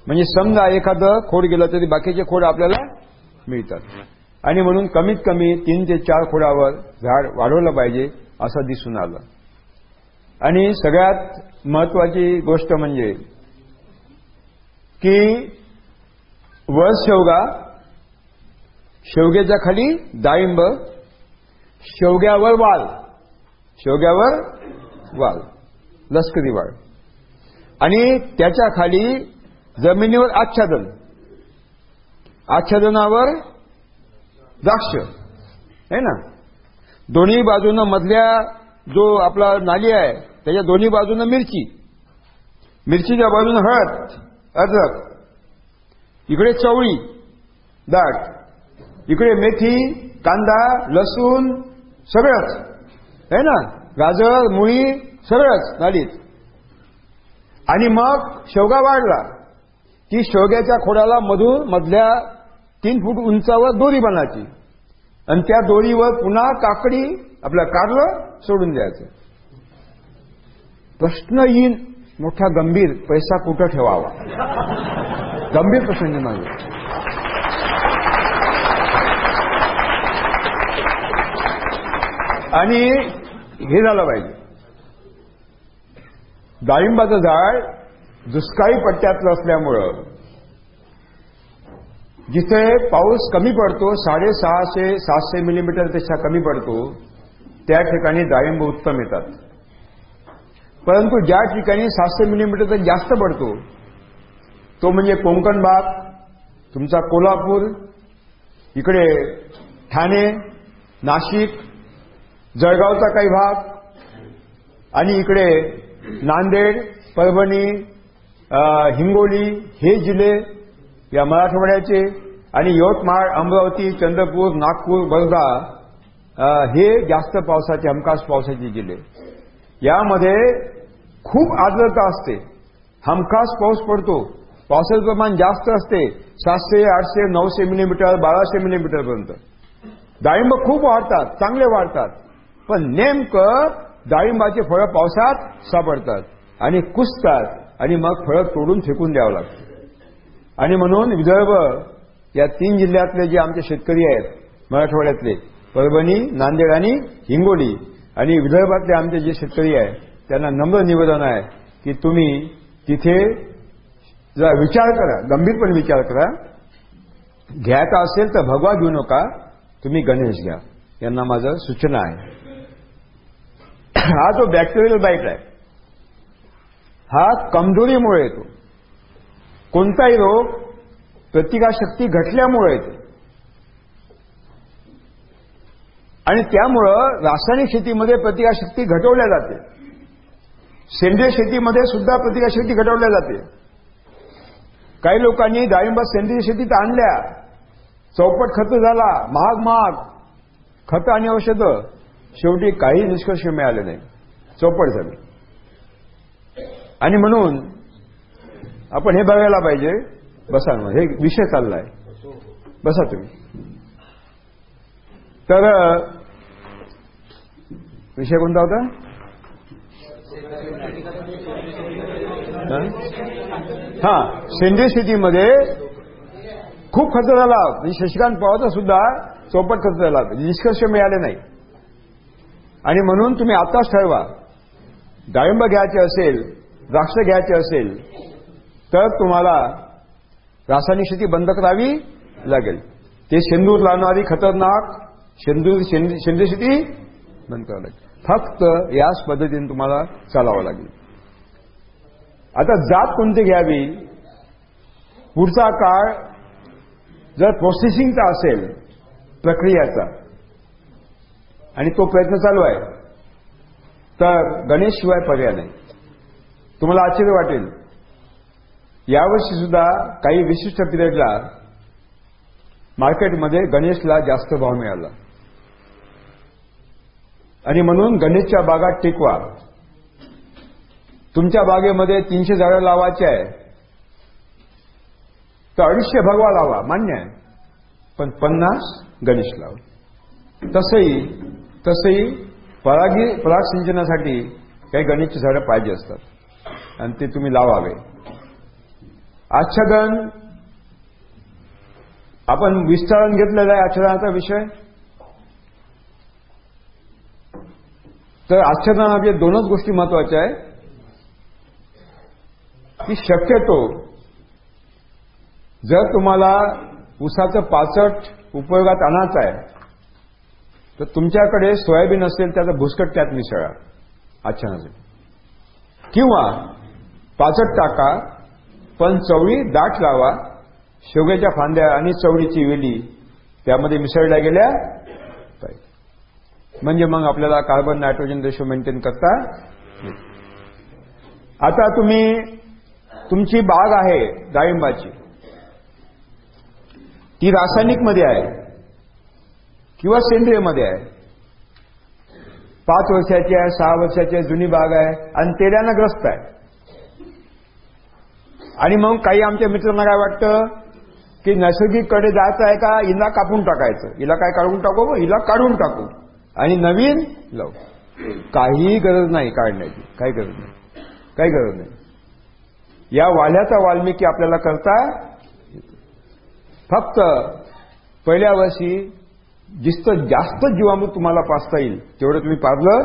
म्हणजे समजा एखादं खोड गेलं तरी बाकीचे खोड आपल्याला मिळतात. आणि म्हणून कमीत कमी तीन ते चार खोडावर झाड वाढवलं पाहिजे असं दिसून आलं. आणि सगळ्यात महत्वाची गोष्ट म्हणजे की व शेवगा शेवग्याच्या खाली डाळिंब शेवग्यावर वाल शेवग्यावर वाल लष्करी वाळ. आणि त्याच्याखाली जमिनीवर आच्छादन. आच्छादनावर द्राक्ष. आहे ना? दोन्ही बाजूनं मधल्या जो आपला नाली आहे त्याच्या दोन्ही बाजूनं मिरची. मिरचीच्या बाजूनं हळद अद्रक. इकडे चवळी दाट इकडे मेथी कांदा लसूण सगळंच. आहे ना? गाजर मुळी सगळंच नालीत आणि मग शेवगा वाढला. की शेवग्याच्या खोडाला मधून मधल्या तीन फूट उंचावर दोरी बनायची आणि त्या दोरीवर पुन्हा काकडी आपलं कारलं सोडून द्यायचं. प्रश्न येईन मोठा गंभीर पैसा कुठं ठेवावा? गंभीर प्रसंग नाही. आणि हे झालं पाहिजे. डाळिंबाचं झाड दुष्काळी पट्ट्यातलं असल्यामुळं जिथे पाऊस कमी पडतो साडेसहाशे सातशे मिलीमीटरपेक्षा कमी पडतो त्या ठिकाणी डाळिंब उत्तम येतात. परंतु ज्या ठिकाणी सातशे मिलीमीटर जास्त पडतो तो म्हणजे कोंकण भाग तुमचा कोल्हापूर इकडे ठाणे नाशिक जळगावचा काही भाग आणि इकडे नांदेड परभणी हिंगोली हे जिल्हे या मराठवाड्याचे आणि यवतमाळ अमरावती चंद्रपूर नागपूर वर्धा हे जास्त पावसाचे हमखास पावसाचे जिल्हे. यामध्ये खूप आर्द्रता असते. हमखास पाऊस पडतो. पावसाचं प्रमाण जास्त असते सातशे आठशे नऊशे मिलीमीटर बाराशे मिलीमीटरपर्यंत डाळिंब खूप वाढतात चांगले वाढतात. पण नेमकं डाळिंबाचे फळं पावसात सापडतात आणि कुसतात आणि मग फळं तोडून फेकून द्यावं लागतं. आणि म्हणून विदर्भ या तीन जिल्ह्यातले जे आमचे शेतकरी आहेत मराठवाड्यातले परभणी नांदेड आणि हिंगोली आणि विदर्भातले आमचे जे शेतकरी आहेत त्यांना नम्र निवेदन आहे की तुम्ही तिथे जरा विचार करा गंभीरपणे विचार करा. घ्यायचा असेल तर भगवा घेऊ नका तुम्ही गणेश घ्या. यांना माझं सूचना आहे. हा जो बॅक्टेरियल बाईट आहे हा कमजोरीमुळे येतो. कोणताही रोग प्रतिकारशक्ती घटल्यामुळे येतो. आणि त्यामुळं रासायनिक शेतीमध्ये प्रतिकारशक्ती घटवल्या जाते. सेंद्रिय शेतीमध्ये सुद्धा प्रतिकारशक्ती घटवल्या जाते. काही लोकांनी डाळिंब सेंद्रिय शेतीत आणल्या. चौपट खत झाला. महाग महाग. खतं आणि औषधं. शेवटी काही निष्कर्ष मिळाले नाही. चौपट झाली. आणि म्हणून आपण हे बघायला पाहिजे. बसा हे विषय चाललाय. बसा तुम्ही. तर विषय कोणता होता? हा सेंद्रिय शेतीमध्ये खूप खर्च झाला. म्हणजे शशिकांत पवारचा सुद्धा चौपट खर्च झाला. म्हणजे निष्कर्ष मिळाले नाही. आणि म्हणून तुम्ही आताच ठरवा. डाळिंब घ्यायचे असेल द्राक्ष घ्यायचे असेल तर तुम्हाला रासायनिक शेती बंद करावी लागेल. ते शेंदूर लावणारी खतरनाक शेंदूर सेंद्रिय शेती बंद करावी लागेल. फक्त याच पद्धतीने तुम्हाला चालावं लागेल. आता जात कोणती घ्यावी? पुढचा काळ जर प्रोसेसिंगचा असेल प्रक्रियाचा आणि तो प्रयत्न चालू आहे तर गणेश शिवाय पर्याय नाही. तुम्हाला आश्चर्य वाटेल. यावर्षी सुद्धा काही विशिष्ट पिरियडला मार्केटमध्ये गणेशला जास्त भाव मिळाला. आणि म्हणून गणेशच्या बागात टिकवा. तुमच्या बागेमध्ये तीनशे झाडं लावायचे आहे तर अडीचशे भगवा लावा मान्य आहे. पण पन्नास गणेश लावा. तसंही तसंही परागी पराग सिंचनासाठी काही गणेशची झाडं पाहिजे असतात आणि ते तुम्ही लावावे. आच्छादन आपण विस्तारण घेतलेला आहे आच्छादनाचा विषय? तर आच्छादनामध्ये दोनच गोष्टी महत्त्वाच्या आहे की शक्यतो जर तुम्हाला उसाचं पाचट उपयोगात आणायचं आहे तर तुमच्याकडे सोयाबीन असेल त्याचं भुसकट त्यात मिसळा आच्छादनासाठी किंवा पाचट टाका पण चवळी दाट लावा शेवग्याच्या फांद्या आणि चवळीची वेली त्यामध्ये मिसळल्या गेल्या म्हणजे मग आपल्याला कार्बन नायट्रोजन रेशो मेंटेन करता आता तुम्ही तुमची बाग आहे डाळिंबाची. ती रासायनिकमध्ये आहे किंवा सेंद्रियमध्ये आहे. पाच वर्षाची आहे सहा वर्षाची आहे जुनी बाग आहे आणि तेऱ्यानं ग्रस्त आहे. आणि मग काही आमच्या मित्रांना काय वाटतं की नैसर्गिककडे जायचं आहे का? हिला कापून टाकायचं. हिला काय काढून टाकू? हिला काढून टाकू. आणि नवीन लावू. काहीही गरज नाही काढण्याची. काही गरज नाही. काही गरज नाही. या वाल्याचा वाल्मिकी आपल्याला करता फक्त पहिल्या वर्षी जितकं जास्त जीवामृत तुम्हाला पाचता येईल तेवढं तुम्ही पाजलं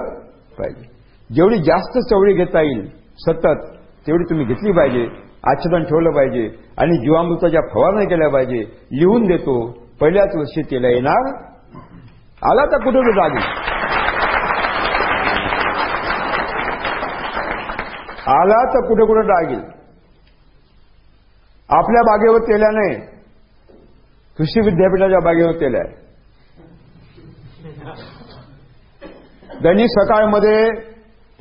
पाहिजे. जेवढी जास्त चवळी घेता येईल सतत तेवढी तुम्ही घेतली पाहिजे आच्छादन ठेवलं पाहिजे आणि जीवामृताच्या फवारण्या केल्या पाहिजे लिहून देतो पहिल्याच वर्षी तेला येणार आला तर कुठे जागी. आला तर कुठे कुठे डागील आपल्या बागेवर तेल्या नाही. कृषी विद्यापीठाच्या बागेवर तेल्या त्यांनी दैनिक सकाळमध्ये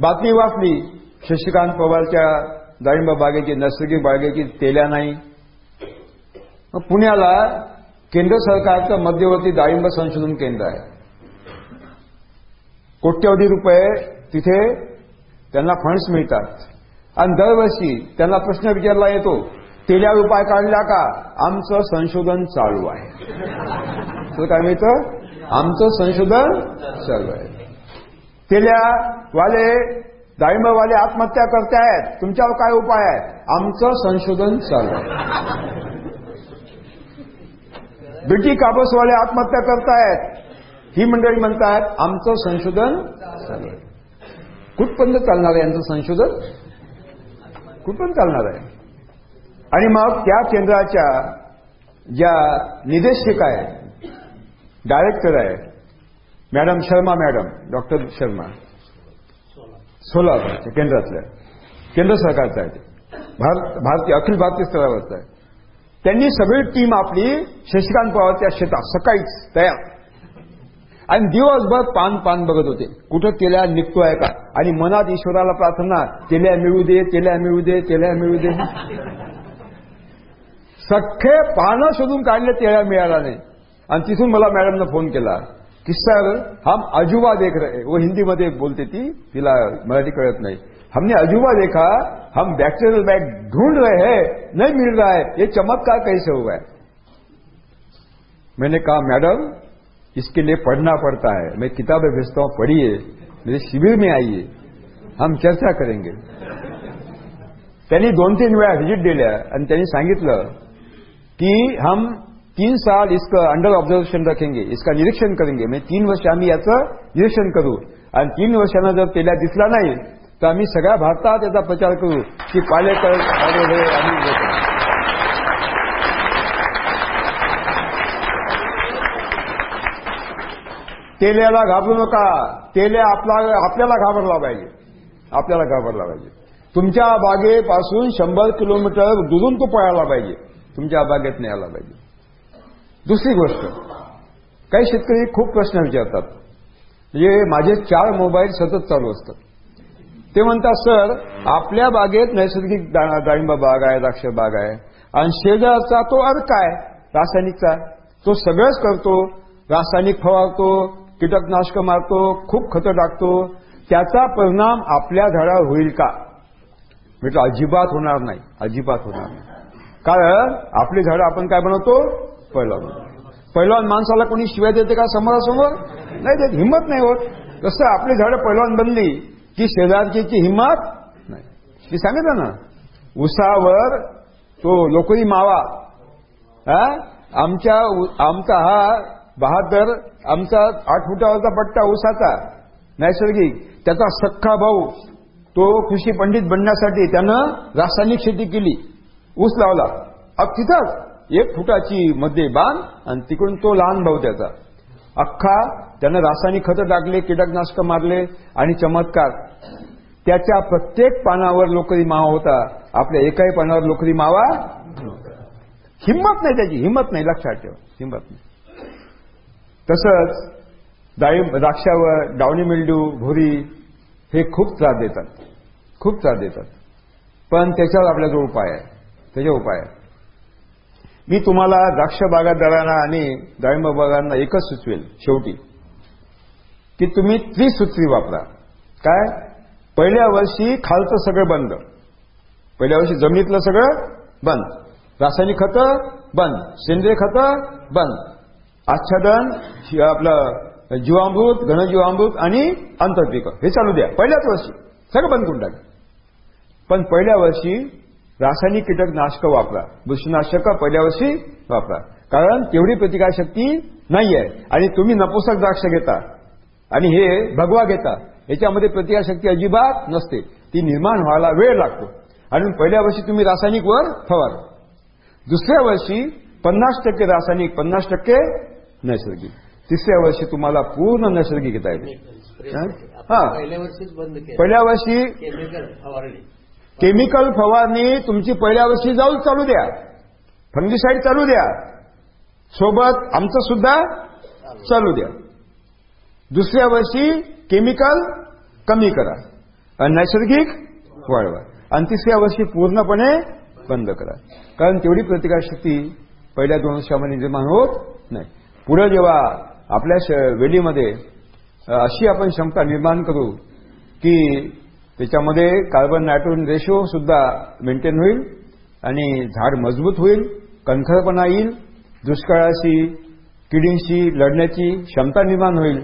बातमी वाचली शशिकांत पवारच्या डाळिंब बागेची नैसर्गिक बागेची तेल्या नाही. पुण्याला केंद्र सरकारचं मध्यवर्ती डाळिंब संशोधन केंद्र आहे. कोट्यवधी रुपये तिथे त्यांना फंड्स मिळतात. आणि दरवर्षी त्यांना प्रश्न विचारला येतो तेल्या उपाय काढला का? आमचं संशोधन चालू आहे. तर काय मिळतं आमचं संशोधन चालू आहे. तेल्या वाले डाळिंबवाले आत्महत्या करतायत. तुमच्यावर काय उपाय आहे? आमचं संशोधन चालू आहे. बिटी कापसवाले आत्महत्या करतायत. ही मंडळी म्हणतायत आमचं संशोधन चालू आहे कुठपर्यंत चालणार आहे यांचं संशोधन? कुठपर्यंत चालणार आहे. आणि मग त्या केंद्राच्या ज्या निदेशिका आहे डायरेक्टर आहे madam Sharma madam doctor Sharma सोलापूरच्या केंद्रातल्या केंद्र सरकारचं आहे ते भारत भारतीय अखिल भारतीय स्तरावरचं आहे. त्यांनी सगळी टीम आपली शशिकांत पवारच्या शेतात सकाळीच तयार. आणि दिवसभर पान पान बघत होते. कुठं तेल्या निघतोय का? आणि मनात ईश्वराला प्रार्थना तेल्या मिळू दे तेल्या मिळू दे तेल्या मिळू दे. सख्खे पानं शोधून काढले तेल्या मिळाला नाही. आणि तिथून मला मॅडमनं फोन केला. की सर हम अजुबा देख रहे वो हिंदीमध्ये बोलते ती तिला मराठी कळत नाही. हमने अजूबा देखा, हम बैक्टीरियल बैग ढूंढ रहे हैं, नहीं मिल रहा है, ये चमत्कार कैसे हुआ है मैंने कहा, मैडम, इसके लिए पढ़ना पड़ता है, मैं किताबें भेजता हूँ, पढ़िए, मेरे शिविर में आइए, हम चर्चा करेंगे। दोन तीन दिल्या आणि त्यांनी सांगितलं की हम तीन साल इसका अंडर ऑब्झर्वेशन रखेंगे, इसका निरीक्षण करेंगे. म्हणजे तीन वर्ष आम्ही याचं निरीक्षण करू. तीन वर्षांना जर तेल्या दिसला नाही तर आम्ही सगळ्या भारतात याचा प्रचार करू की पालेकर आम्ही तेल्याला घाबरू नका. तेल्या आपला आपल्याला घाबरला पाहिजे. आपल्याला घाबरला पाहिजे. तुमच्या बागेपासून शंभर किलोमीटर दुरून तो पळायला पाहिजे. तुमच्या बागेत नाही आला पाहिजे. दुसरी गोष्ट काही शेतकरी खूप प्रश्न विचारतात. म्हणजे माझे चार मोबाईल सतत चालू असतात. ते म्हणतात सर आपल्या बागेत नैसर्गिक डाळिंब बाग आहे द्राक्ष बाग आहे. आणि शेजारचा तो अर्थ काय रासायनिकचा. तो सगळंच करतो. रासायनिक फवारतो कीटकनाशक मारतो खूप खतं टाकतो. त्याचा परिणाम आपल्या झाडावर होईल का? म्हटलं अजिबात होणार नाही. अजिबात होणार नाही. कारण आपली झाडं आपण काय बनवतो? पहिला पहिलवान माणसाला कोणी शिवाय देते का? समोरासमोर? नाही देत. हिंमत नाही होत. जसं आपली झाडं पहिलवान बनली की शेजारची हिंमत नाही. मी सांगितलं ना? उसावर तो लोकरी मावा. हा? आमच्या आमचा हा बहादर आमचा आठ फुटावरचा पट्टा ऊसाचा नैसर्गिक. त्याचा सख्खा भाऊ तो कृषी पंडित बनण्यासाठी त्यानं रासायनिक शेती केली. ऊस लावला. अब तिथंच एक फुटाची मध्ये बांध आणि तिकडून तो लहान भाऊ त्याचा. अख्खा त्यानं रासायनिक खतं टाकले कीटकनाशकं मारले आणि चमत्कार. त्याच्या प्रत्येक पानावर लोकरी मावा होता. आपल्या एकाही पानावर लोकरी मावा हिंमत नाही त्याची हिंमत नाही लक्षात ठेवा हिंमत नाही. तसंच डाळिंब द्राक्षावर डावणी मिल्डू भुरी हे खूप त्रास देतात. खूप त्रास देतात. पण त्याच्यावर आपल्याजवळ उपाय आहे. त्याच्या उपाय आहे. मी तुम्हाला द्राक्ष बागायतदारांना आणि डाळिंब बागांना एकच सुचवेल शेवटी. की तुम्ही त्रिसूत्री वापरा. काय? पहिल्या वर्षी खालचं सगळं बंद. पहिल्या वर्षी जमिनीतलं सगळं बंद. रासायनिक खतं बंद. सेंद्रिय खतं बंद. आच्छादन आपलं जीवामृत घनजीवामृत आणि आंतरपिकं. हे चालू द्या. पहिल्याच वर्षी. सगळं बंद करून टाका. पण पहिल्या वर्षी रासायनिक कीटकनाशकं वापरा. बुरशीनाशकं पहिल्या वर्षी वापरा. कारण तेवढी प्रतिकारशक्ती नाही आहे आणि तुम्ही नपुसक द्राक्ष घेता. आणि हे भगवा घेता. याच्यामध्ये प्रतिकारशक्ती अजिबात नसते. ती निर्माण व्हायला वेळ लागतो. आणि पहिल्या वर्षी तुम्ही रासायनिक वर फवार. दुसऱ्या वर्षी पन्नास टक्के रासायनिक पन्नास टक्के नैसर्गिक. तिसऱ्या वर्षी तुम्हाला पूर्ण नैसर्गिक घेता येते. पहिल्या वर्षी केमिकल फवारणी तुमची पहिल्या वर्षी जाऊन चालू द्या. फंगिसाईड चालू द्या. सोबत आमचं सुद्धा चालू द्या. दुसऱ्या वर्षी केमिकल कमी करा. आणि नैसर्गिक वाढवा. आणि तिसऱ्या वर्षी पूर्णपणे बंद करा. कारण तेवढी प्रतिकारशक्ती पहिल्या दोन वर्षामध्ये निर्माण होत नाही. पुढे जेव्हा आपल्या श- वेलीमध्ये अशी आपण क्षमता निर्माण करू की त्याच्यामध्ये कार्बन नायट्रोजन रेशो सुद्धा मेंटेन होईल आणि झाड मजबूत होईल कणखरपणा येईल दुष्काळाशी किडींशी लढण्याची क्षमता निर्माण होईल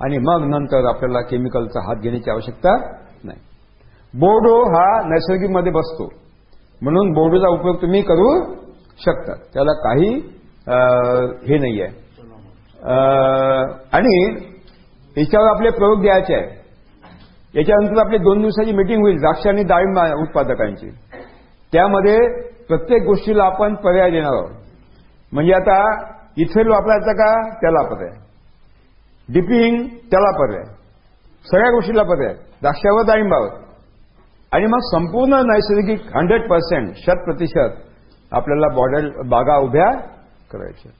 आणि मग नंतर आपल्याला केमिकलचा हात घेण्याची आवश्यकता नाही. बोर्डो हा नैसर्गिकमध्ये बसतो. म्हणून बोर्डोचा उपयोग तुम्ही करू शकता. त्याला काही हे नाही आहे आणि याच्यावर आपले प्रयोग द्यायचे आहे. याच्यानंतर आपली दोन दिवसाची मिटिंग होईल द्राक्ष आणि डाळिंब उत्पादकांची. त्यामध्ये प्रत्येक गोष्टीला आपण पर्याय देणार आहोत. म्हणजे आता इथेल वापरायचा का? त्याला पर्याय. डिपिंग त्याला पर्याय. सगळ्या गोष्टीला पर्याय. द्राक्षावर डाळिंबावर. आणि मग संपूर्ण नैसर्गिक हंड्रेड पर्सेंट शत प्रतिशत आपल्याला बॉर्डर बागा उभ्या करायच्या.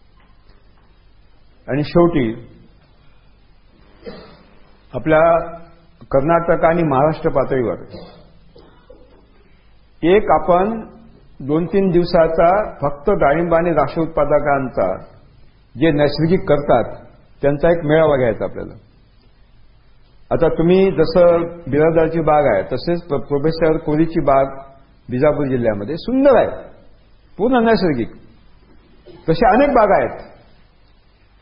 आणि शेवटी आपल्या कर्नाटक आणि महाराष्ट्र पातळीवर. एक आपण दोन तीन दिवसाचा फक्त डाळिंब आणि द्राक्ष उत्पादकांचा जे नैसर्गिक करतात त्यांचा एक मेळावा घ्यायचा आपल्याला. आता तुम्ही जसं बिरादाची बाग आहे तसेच प्रोफेसर कोरीची बाग बिजापूर जिल्ह्यामध्ये सुंदर आहे. पूर्ण नैसर्गिक. तसे अनेक बागा आहेत.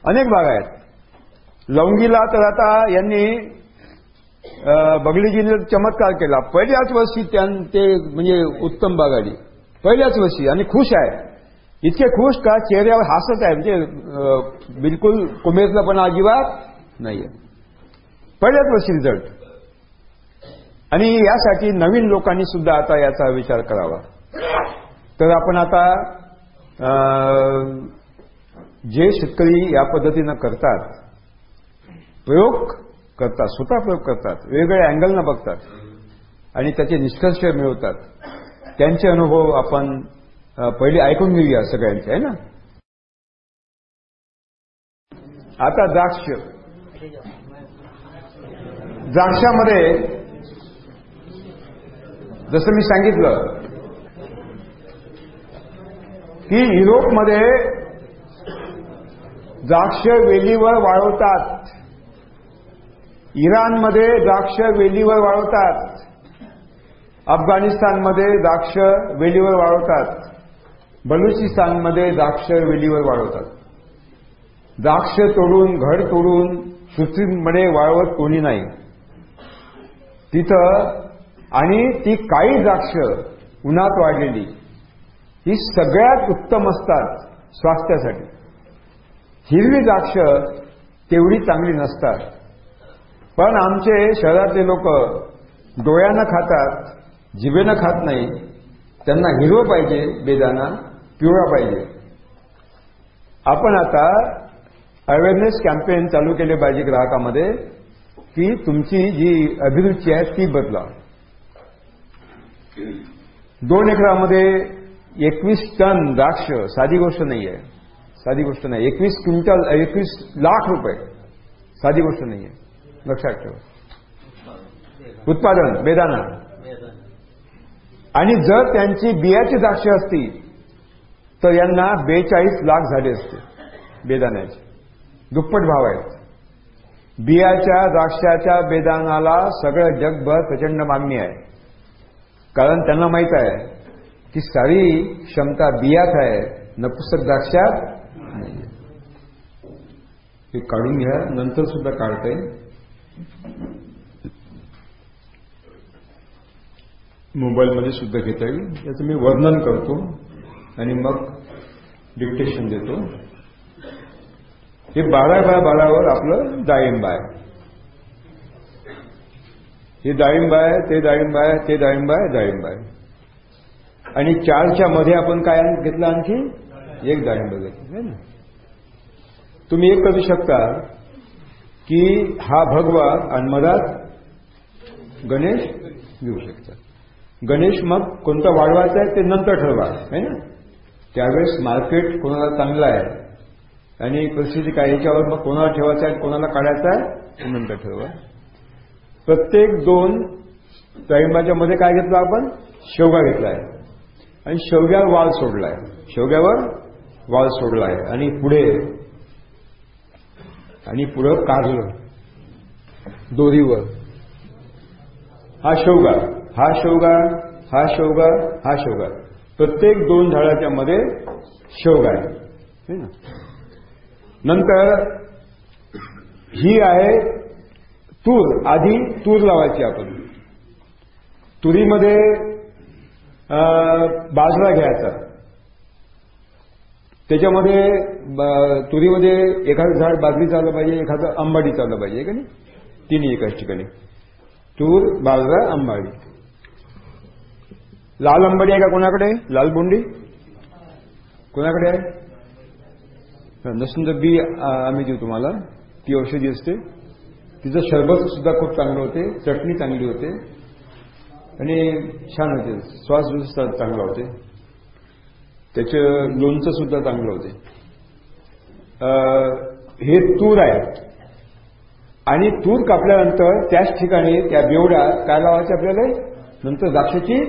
अनेक बागा आहेत. लवंगीला तर आता यांनी बगली जिल्ह्यात चमत्कार केला. पहिल्याच वर्षी त्यां ते म्हणजे उत्तम बागाडी पहिल्याच वर्षी आणि खुश आहे. इतके खुश का? चेहऱ्यावर हसत आहे. म्हणजे बिलकुल बिलकुल कुमेरलापणा अजिबात नाहीये. पहिल्याच वर्षी रिझल्ट आणि यासाठी नवीन लोकांनी सुद्धा आता याचा विचार करावा. तर आपण आता अं, जे शेतकरी या पद्धतीनं करतात प्रयोग करतात स्वतः प्रयोग करतात वेगवेगळ्या अँगलनं बघतात. आणि त्याचे निष्कर्ष मिळवतात. त्यांचे अनुभव आपण पहिले ऐकून घेऊया सगळ्यांचे आहे ना? आता द्राक्ष. द्राक्षामध्ये जसं मी सांगितलं की युरोपमध्ये द्राक्ष वेलीवर वाळवतात. इराणमध्ये द्राक्ष वेलीवर वाळवतात. अफगाणिस्तानमध्ये द्राक्ष वेलीवर वाळवतात. बलुचिस्तानमध्ये द्राक्ष वेलीवर वाळवतात. द्राक्ष तोडून घर तोडून कृत्रिमपणे वाळवत कोणी नाही. तिथं आणि ती काही द्राक्ष उन्हात वाढलेली ही सगळ्यात उत्तम असतात स्वास्थ्यासाठी. हिरवी द्राक्ष तेवढी चांगली नसतात. पण आमचे शहरातले लोक डोळ्यानं खातात जिभेनं खात नाही. त्यांना हिरवं पाहिजे बेदाना पिवळा पाहिजे. आपण आता अवेअरनेस कॅम्पेन चालू केले पाहिजे ग्राहकामध्ये की तुमची जी अभिरुची आहे ती बदला. दोन एकरामध्ये एकवीस टन द्राक्ष साधी गोष्ट नाही आहे साधी गोष्ट नाही. एकवीस क्विंटल एकवीस लाख रुपये. साधी गोष्ट नाही आहे लक्षात ठेवा. उत्पादन बेदाना आणि जर त्यांची बियाची द्राक्ष असती तर यांना बेचाळीस लाख झाले असते बेदाण्याचे दुप्पट भाव आहेत. बियाच्या द्राक्षाच्या बेदानाला सगळं जगभर प्रचंड मागणी आहे. कारण त्यांना माहीत आहे की सारी क्षमता बियात आहे नपुसक द्राक्षात नाही काढून घ्या नंतर सुद्धा काढता. येईल मोबाईलमध्ये सुद्धा घेता येईल. याचं मी वर्णन करतो आणि मग डिक्टेशन देतो. हे बारा बाय बारावर आपलं डाळिंब आहे. हे डाळिंब आहे ते डाळिंब आहे ते डाळिंब आहे डाळिंब आहे. आणि चारच्या मध्ये आपण काय घेतलं आणखी? एक डाळिंब घेतलं. ना? तुम्ही एक करू शकता. की हा भगवा आणि गणेश घेऊ शकतात. गणेश मग कोणता वाढवायचा आहे ते नंतर ठरवा है ना? त्यावेळेस मार्केट कोणाला चांगलं आहे आणि परिस्थिती काय याच्यावर मग कोणाला ठेवायचं आहे कोणाला काढायचं आहे ते नंतर ठरवा. प्रत्येक दोन डाळिंबाच्या मध्ये काय घेतलं आपण? शेवगा घेतला आहे. आणि शेवग्यावर वाल सोडला आहे. शेवग्यावर वाल सोडला आहे. आणि पुढे आणि पुढं कारलं दोरीवर. हा शेवगा. हा शेवगा हा शेवगा हा शेवगा. प्रत्येक दोन झाडाच्या मध्ये शेवगा आहे. नंतर ही आहे तूर. आधी तूर लावायची आपण. तुरीमध्ये बाजरा घ्यायचा. त्याच्यामध्ये तुरीमध्ये एखादं झाड बाजरी चाललं पाहिजे एखादं आंबाडी चाललं पाहिजे का नाही? तिन्ही एकाच ठिकाणी. तूर बाजरा आंबाडी. लाल आंबाडी आहे का कोणाकडे? लाल बोंडी? कोणाकडे आहे? नसून तर बी आम्ही देऊ तुम्हाला. ती औषधी असते. तिचं शरबत सुद्धा खूप चांगलं होते. चटणी चांगली होते. आणि छान होते. श्वास चांगला होते. त्याचं लोणचं सुद्धा चांगलं होते. हे तूर आहे. आणि तूर कापल्यानंतर त्याच ठिकाणी त्या बेवड्यात काय लावायचे आपल्याला? नंतर द्राक्षाची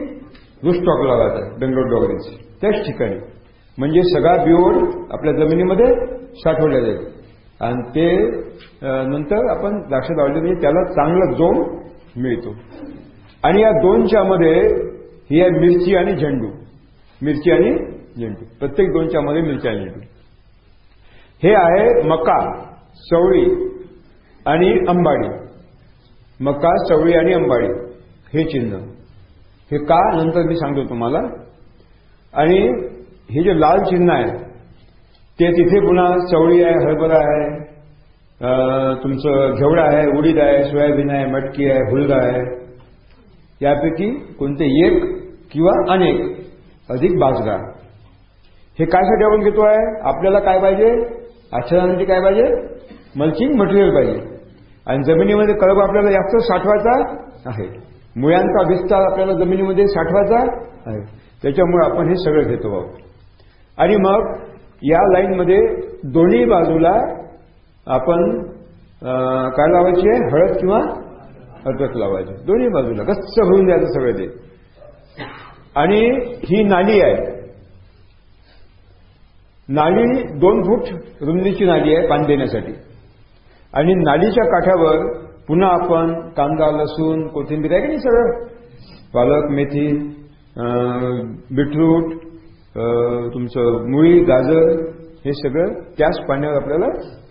रुस्टॉक लावायचा बेंगलोर डोगरीची. त्याच ठिकाणी. म्हणजे सगळा बिओड आपल्या जमिनीमध्ये साठवल्या जाईल. आणि ते नंतर आपण द्राक्ष लावले म्हणजे त्याला चांगला जोम मिळतो. आणि या दोनच्या मध्ये ही आहे मिरची आणि झेंडू. मिरची आणि झेंडू प्रत्येक दोनच्या मध्ये मिरची हे आहे मका चवळी आणि अंबाडी. मका चवळी आणि अंबाडी. हे चिन्ह. हे का? नंतर मी सांगतो तुम्हाला. आणि हे जे लाल चिन्ह आहे ते तिथे पुन्हा चवळी आहे हरभरा आहे तुमचं घेवडा आहे उडीद आहे सोयाबीन आहे मटकी आहे हुलगा आहे. यापैकी कोणते एक किंवा अनेक अधिक बाजगा. हे कायसाठी आपण घेतो आहे आपल्याला काय पाहिजे? आच्छादनासाठी काय पाहिजे? मल्चिंग मटेरियल पाहिजे. आणि जमिनीमध्ये कळब आपल्याला जास्त साठवायचा आहे. मुळ्यांचा विस्तार आपल्याला जमिनीमध्ये साठवायचा आहे. त्याच्यामुळे आपण हे सगळं घेतो आहोत. आणि मग या लाईनमध्ये दोन्ही बाजूला आपण काय लावायची? आहे हळद किंवा अर्धक लावायचे. दोन्ही बाजूला. गच्च भरून द्यायचं सगळं ते. आणि ही नाली आहे. नाली दोन फूट रुंदीची नाली आहे पाणी देण्यासाठी. आणि नालीच्या काठावर पुन्हा आपण कांदा लसूण कोथिंबीर आहे की नाही सगळं? पालक मेथी बीटरूट तुमचं मुळी गाजर हे सगळं त्याच पाण्यावर आपल्याला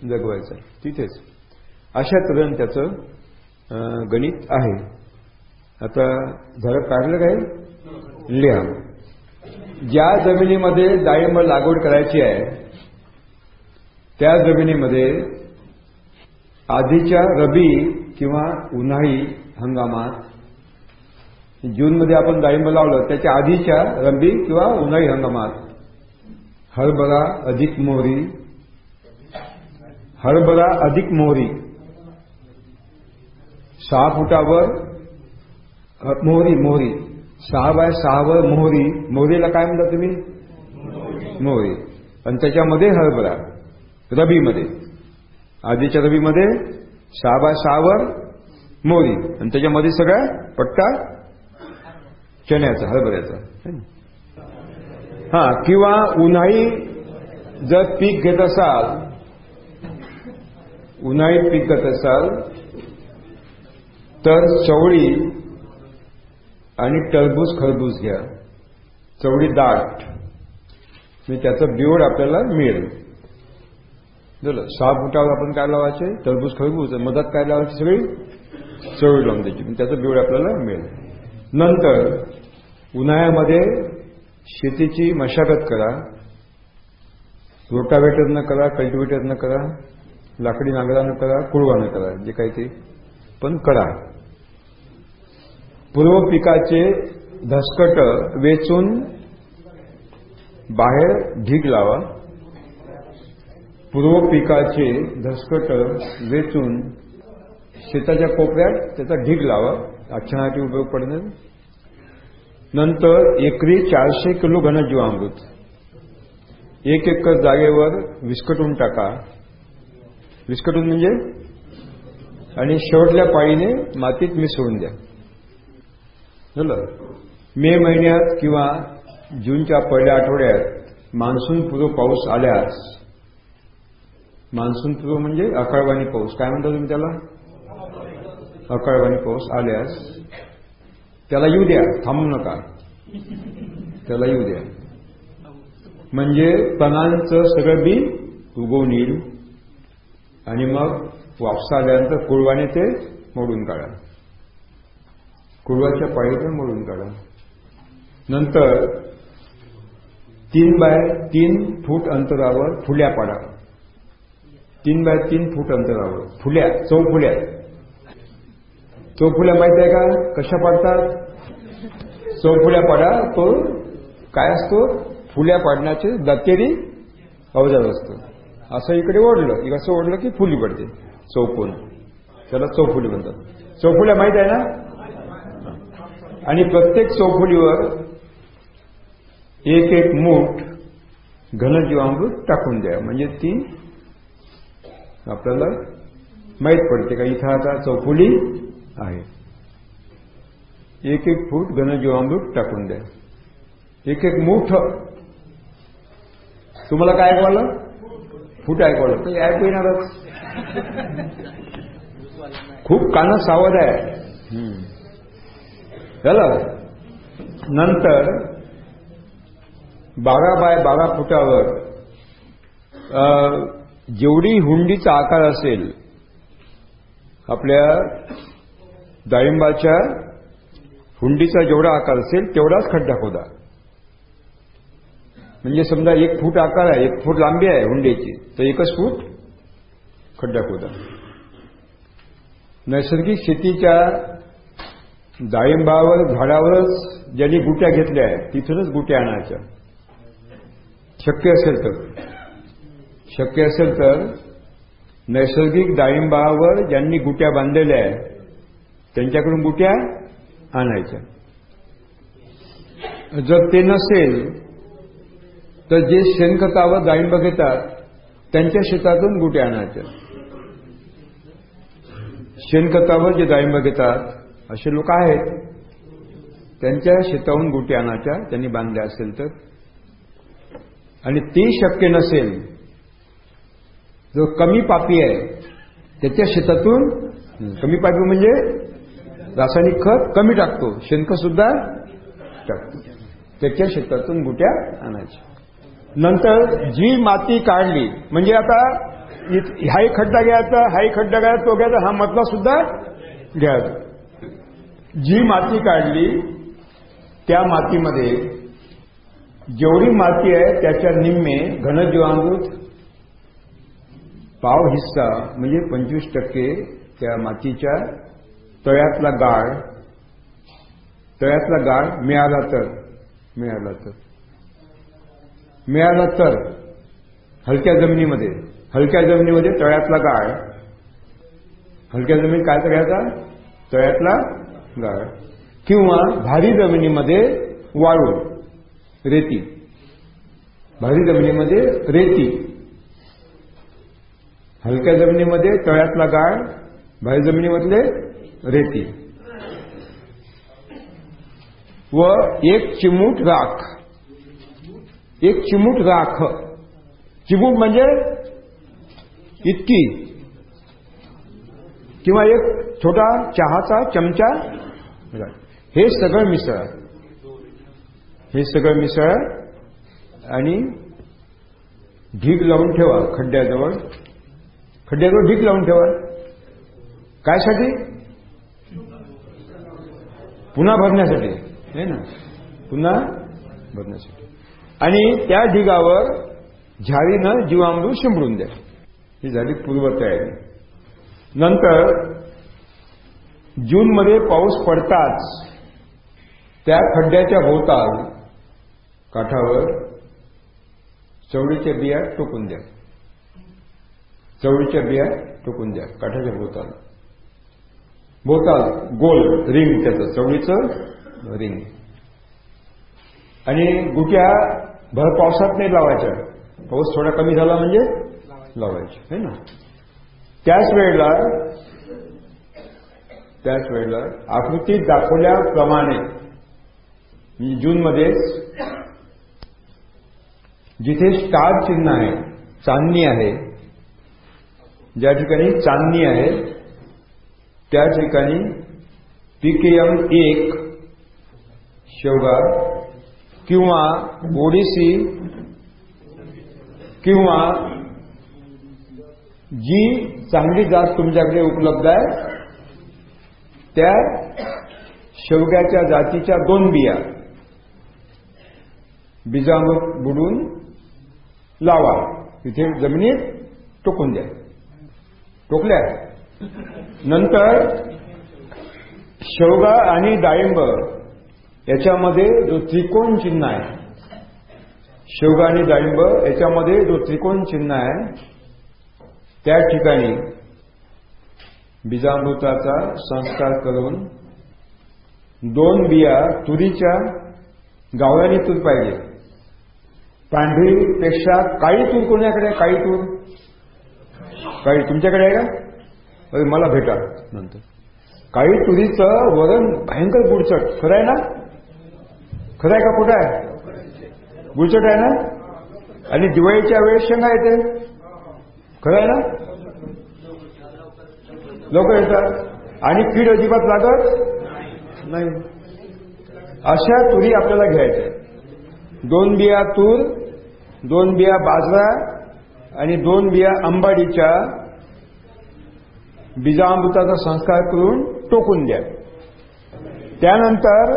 जगवायचं आहे. तिथेच. अशा तऱ्हेन त्याचं गणित आहे. आता झालं काढलं काय? लिहा. ज्या जमिनीमध्ये डाळिंब लागवड करायची आहे त्या जमिनीमध्ये आधीच्या रबी किंवा उन्हाळी हंगामात जूनमध्ये आपण डाळिंब लावलं त्याच्या आधीच्या रबी किंवा उन्हाळी हंगामात हरभरा अधिक मोहरी हरभरा अधिक मोहरी सहा फुटावर मोहरी मोहरी. सहा बाय सहावर मोहरी. मोहरीला काय म्हणता तुम्ही? मोहरी. आणि त्याच्यामध्ये हरभरा. रबीमध्ये. आधीच्या रबीमध्ये सहा बाय सहावर मोहरी. आणि त्याच्यामध्ये सगळा पट्टा चण्याचा हरभऱ्याचा. हा किंवा उन्हाळी जर पीक घेत असाल उन्हाळी पीक घेत असाल तर चवळी आणि टरबूज खरबूज घ्या. चवळी दाट. म्हणजे त्याचं बिवड आपल्याला मिळेल. झालं सहा फुटावर आपण काय लावायचे? टरबूज खरबूज. मदत मधात काय लावायची सगळी? चवळी लावून द्यायची. म्हणजे त्याचं बिवड आपल्याला मिळेल. नंतर उन्हाळ्यामध्ये शेतीची मशागत करा. रोटावेटरनं करा कल्टिवेटरनं करा. लाकडी नांगरानं करा कुळवानं करा. जे काही ते पण करा. पूर्व पिकाचे धसकट वेचून बाहेर ढीग लावा. पूर्व पिकाचे धसकट वेचून शेताच्या कोपऱ्यात त्याचा ढीग लावा. आच्छानासाठी उपयोग पडणार नंतर एकरी चारशे किलो घनजीवामृत. एक एकर जागेवर विस्कटून टाका. विस्कटून म्हणजे? आणि शेवटल्या पाळीने मातीत मिसळून द्या. झालं. मे महिन्यात किंवा जूनच्या पहिल्या आठवड्यात मान्सूनपूर्व पाऊस आल्यास मान्सूनपूर्व म्हणजे अकाळवाणी पाऊस. काय म्हणता तुम्ही त्याला? अकाळवाणी पाऊस आल्यास त्याला येऊ द्या थांबू नका. त्याला येऊ द्या. म्हणजे तणांचं सगळं बी उगवून येईल. आणि मग वापसा आल्यानंतर कुळवाने ते मोडून काढा. कुळवाच्या पाळीतून मोडून काढा. नंतर तीन बाय तीन फूट अंतरावर फुल्या पाडा. तीन बाय तीन फूट अंतरावर. फुल्या चौफुल्या. चौफुल्या माहिती आहे का? कशा पाडतात? चौफुल्या पाडा तो काय असतो? फुल्या पाडण्याचे दतेरी अवजार असतो. असं इकडे ओढलं. असं ओढलं की फुली पडते. चौकोन त्याला चौफुली म्हणतात. चौफुल्या माहीत आहे ना? आणि प्रत्येक चौफुलीवर एक एक मूठ घनजीवामृत टाकून द्या. म्हणजे ती आपल्याला माहीत पडते का? इथं आता चौफुली आहे. एक एक फूट घनजीवामृत टाकून द्या. एक एक मूठ. तुम्हाला काय ऐकवालं फूट ऐकवलं तर ऐकू येणारच. खूप कानं सावध आहे. झालं नंतर बारा बाय बारा फुटावर जेवढी हुंडीचा आकार असेल आपल्या डाळिंबाच्या हुंडीचा जेवढा आकार असेल तेवढाच खड्डा खोदा. म्हणजे समजा एक फूट आकार आहे एक फूट लांबी आहे हुंडीची तर एकच फूट खड्डा खोदा. नैसर्गिक शेतीच्या डाळिंबावर झाडावरच ज्यांनी गुट्या घेतल्या आहेत तिथूनच गुट्या आणायच्या. शक्य असेल तर. शक्य असेल तर नैसर्गिक डाळिंबावर ज्यांनी गुट्या बांधलेल्या आहेत त्यांच्याकडून गुट्या आणायच्या. जर ते नसेल तर जे शेणखतावर डाळिंब घेतात त्यांच्या शेतातून गुट्या आणायच्या. शेणखतावर जे डाळिंब घेतात असे लोक आहेत. त्यांच्या शेताहून गोटी आणायच्या त्यांनी बांधल्या असेल तर. आणि ती शक्य नसेल जो कमी पापी आहे त्याच्या शेतातून कमी पापी म्हणजे रासायनिक खत कमी टाकतो शेणखत सुद्धा टाकतो. त्याच्या शेतातून गुट्या आणायच्या. नंतर जी माती काढली म्हणजे आता हाही खड्डा घ्यायचा हाही खड्डा घ्यायचा तो घ्यायचा हा मधला सुद्धा घ्यायचा. जी माती काढली त्या मातीमध्ये जेवढी माती आहे त्याच्या निम्मे घनजीवामृत पाव हिस्सा म्हणजे पंचवीस टक्के त्या मातीच्या तळ्यातला गाळ तळ्यातला गाळ मिळाला तर मिळाला तर. मिळाला तर हलक्या जमिनीमध्ये हलक्या जमिनीमध्ये तळ्यातला गाळ. हलक्या जमिनीत काय करायचा तळ्यातला गाळ किंवा भारी जमिनीमध्ये वाळू रेती. भारी जमिनीमध्ये रेती. हलक्या जमिनीमध्ये तळ्यातला गाळ भारी जमिनीमधले रेती. व एक चिमूट राख. एक चिमूट राख. चिमूट म्हणजे इतकी. किंवा एक छोटा चहाचा चमचा हे सगळं मिसळ हे सगळं मिसळ आणि ढीग लावून ठेवा खड्ड्याजवळ. खड्ड्याजवळ ढीग लावून ठेवा. कायसाठी? पुन्हा भरण्यासाठी. आहे ना? पुन्हा भरण्यासाठी. आणि त्या ढिगावर झाडीनं जीवामृत शिंपडून द्या. ही झाली पूर्वतयारी. नंतर जूनमध्ये पाऊस पडताच त्या खड्ड्याच्या भोवताल काठावर चवळीच्या बिया टोकून द्या. चवळीच्या बिया टोकून द्या काठाच्या भोवताल भोवताल गोल रिंग त्याचं चवळीचं रिंग. आणि गुट्या भर पावसात नाही लावायच्या. पाऊस थोडा कमी झाला म्हणजे लावायचे. है ना? त्याच वेळेला त्याच वेळेला आकृतीत दाखवल्याप्रमाणे म्हणजे जूनमध्येच जिथे स्टार चिन्ह आहे चांदणी आहे ज्या ठिकाणी चांदणी आहे त्या ठिकाणी पीकेएम एक शेवगा किंवा ओडिसी किंवा जी चांगली जात तुमच्याकडे उपलब्ध आहे त्या शेवग्याच्या जातीच्या दोन बिया बीजामृत बुडून लावा. तिथे जमिनीत टोकून द्या. टोकल्या. नंतर शेवगा आणि डाळिंब याच्यामध्ये जो त्रिकोण चिन्ह आहे शेवगा आणि डाळिंब याच्यामध्ये जो त्रिकोण चिन्ह आहे त्या ठिकाणी बीजामृताचा संस्कार करून दोन बिया तुरीच्या गावळ्याने तूर पाहिजे. पांढरीपेक्षा काळी तूर कोणाकडे? काळी तूर? काळी. तुमच्याकडे आहे का? अरे मला भेटा. नंतर. काळी तुरीचं वरण भयंकर गुडचट. खरं आहे ना? खरं आहे का कुठं आहे? गुळचट आहे ना? आणि दिवाळीच्या वेळेस शेंगा येते. खरं आहे ना? लोक येतात? आणि कीड अजिबात लागत नाही. अशा तुरी आपल्याला घ्यायच्या. दोन बिया तूर दोन बिया बाजरा आणि दोन बिया अंबाडीच्या बीजामृताचा संस्कार करून टोकून द्या. त्यानंतर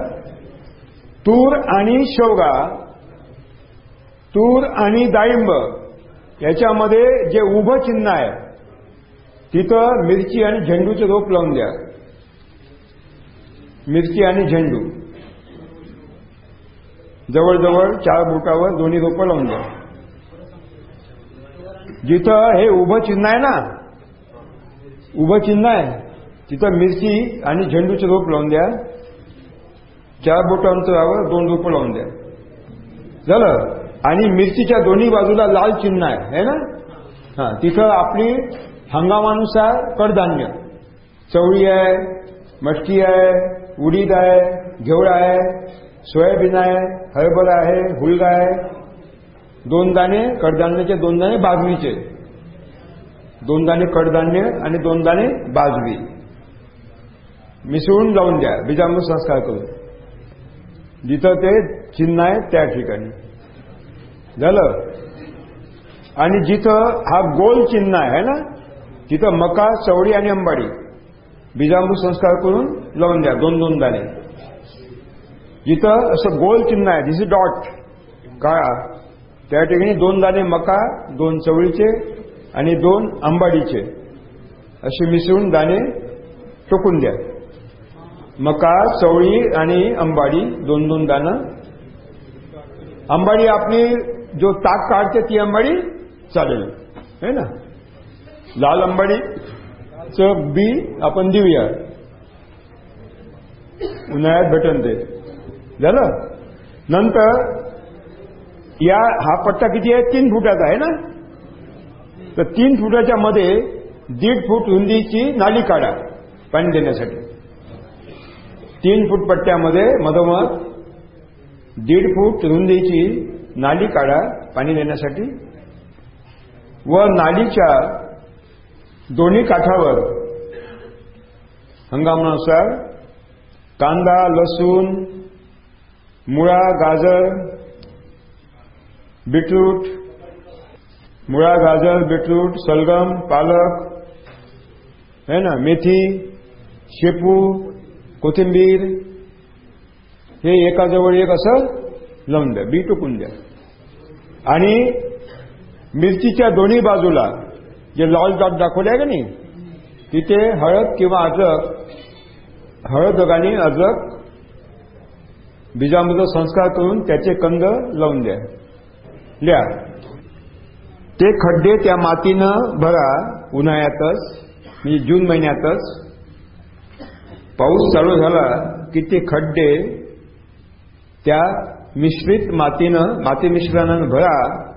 तूर आणि शेवगा तूर आणि डाळिंब याच्यामध्ये जे उभं चिन्ह आहे तिथं मिरची आणि झेंडूचे रोप लावून द्या. मिरची आणि झेंडू. जवळजवळ चार बोटावर दोन्ही रोपं लावून द्या. जिथं हे उभं चिन्ह आहे ना उभं चिन्ह आहे तिथं मिरची आणि झेंडूचे रोप लावून द्या. चार बोट अंतरावर दोन रोपं लावून द्या. झालं? आणि मिरचीच्या दोन्ही बाजूला लाल चिन्ह आहे है ना? हा तिथं आपली हंगामानुसार कडधान्य. चवळी आहे मटकी आहे उडीद आहे घेवडा आहे सोयाबीन आहे हरभरा आहे हुलगा आहे. दोन दाणे कडधान्याचे दोन दाणे बाजवीचे दोन दाणे कडधान्य आणि दोन दाणे बाजवी मिसळून लावून द्या बीजामृत संस्कार करून. जिथं ते चिन्ह आहे त्या ठिकाणी. झालं? आणि जिथं हा गोल चिन्ह आहे ना? तिथं मका चवडी आणि अंबाडी. बीजांबू संस्कार करून लावून द्या दोन दोन दाणे. जिथं असं गोल चिन्ह आहे दिस इज डॉट काळा त्या ठिकाणी दोन दाणे मका दोन चवळीचे आणि दोन अंबाडीचे. असे मिसळून दाणे टोकून द्या. मका चवळी आणि अंबाडी दोन दोन दाणं. अंबाडी आपली जो ताक काढते ती अंबाडी चालेल. है ना? लाल अंबाडीचं बी आपण देऊया. उन्हाळ्यात भेटन ते. झालं? नंतर या हा पट्टा किती आहे? तीन फुटाचा आहे ना? तर तीन फुटाच्या मध्ये दीड फूट रुंदीची नाली काढा पाणी देण्यासाठी. तीन फूट पट्ट्यामध्ये मधोमध दीड फूट रुंदीची नाली काढा पाणी देण्यासाठी. व नालीच्या दोन्ही काठावर. हंगामानुसार कांदा लसूण मुळा गाजर बीटरूट मुळा गाजर बीटरूट सलगम पालक है ना मेथी शेपू कोथिंबीर हे एकाजवळ एक असं लावून द्या बी टुकून द्या. आणि मिरचीच्या दोन्ही बाजूला जे लाल डॉट दाखवले आहे का नाही? तिथे हळद किंवा अजक हळद आणि अजक बीजामृत संस्कार करून त्याचे कंद लावून द्या. लिहा. ते खड्डे त्या मातीनं भरा उन्हाळ्यातच म्हणजे जून महिन्यातच. पाऊस चालू झाला की ते खड्डे त्या मिश्रित मातीनं माती मिश्रणानं भरा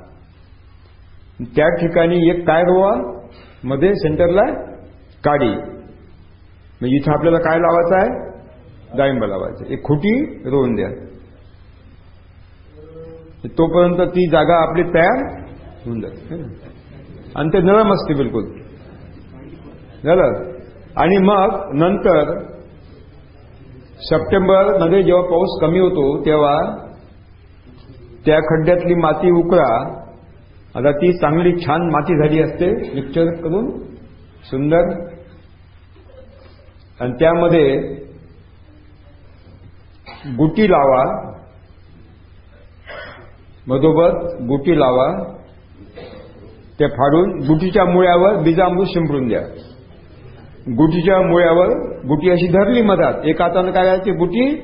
त्या ठिकाणी एक काय रोवा? मध्ये सेंटरला काडी. म्हणजे इथं आपल्याला काय लावायचं आहे? डाळिंब लावायचं. एक खोटी रोवून द्या. तोपर्यंत ती जागा आपली तयार होऊन जाते. आणि ते नरम असते बिलकुल. झालं? आणि मग नंतर सप्टेंबरमध्ये जेव्हा पाऊस कमी होतो तेव्हा त्या खड्ड्यातली माती उकळा आता ती चांगली छान माती झाली असते मिक्सचर करून सुंदर. आणि त्यामध्ये गुटी लावा. मधोबत गुटी लावा. ते फाडून गुटीच्या मुळ्यावर बीजामृत शिंपडून द्या. गुटीच्या मुळ्यावर गुटी अशी धरली मधात. एक हातानं काय करायची? गुटी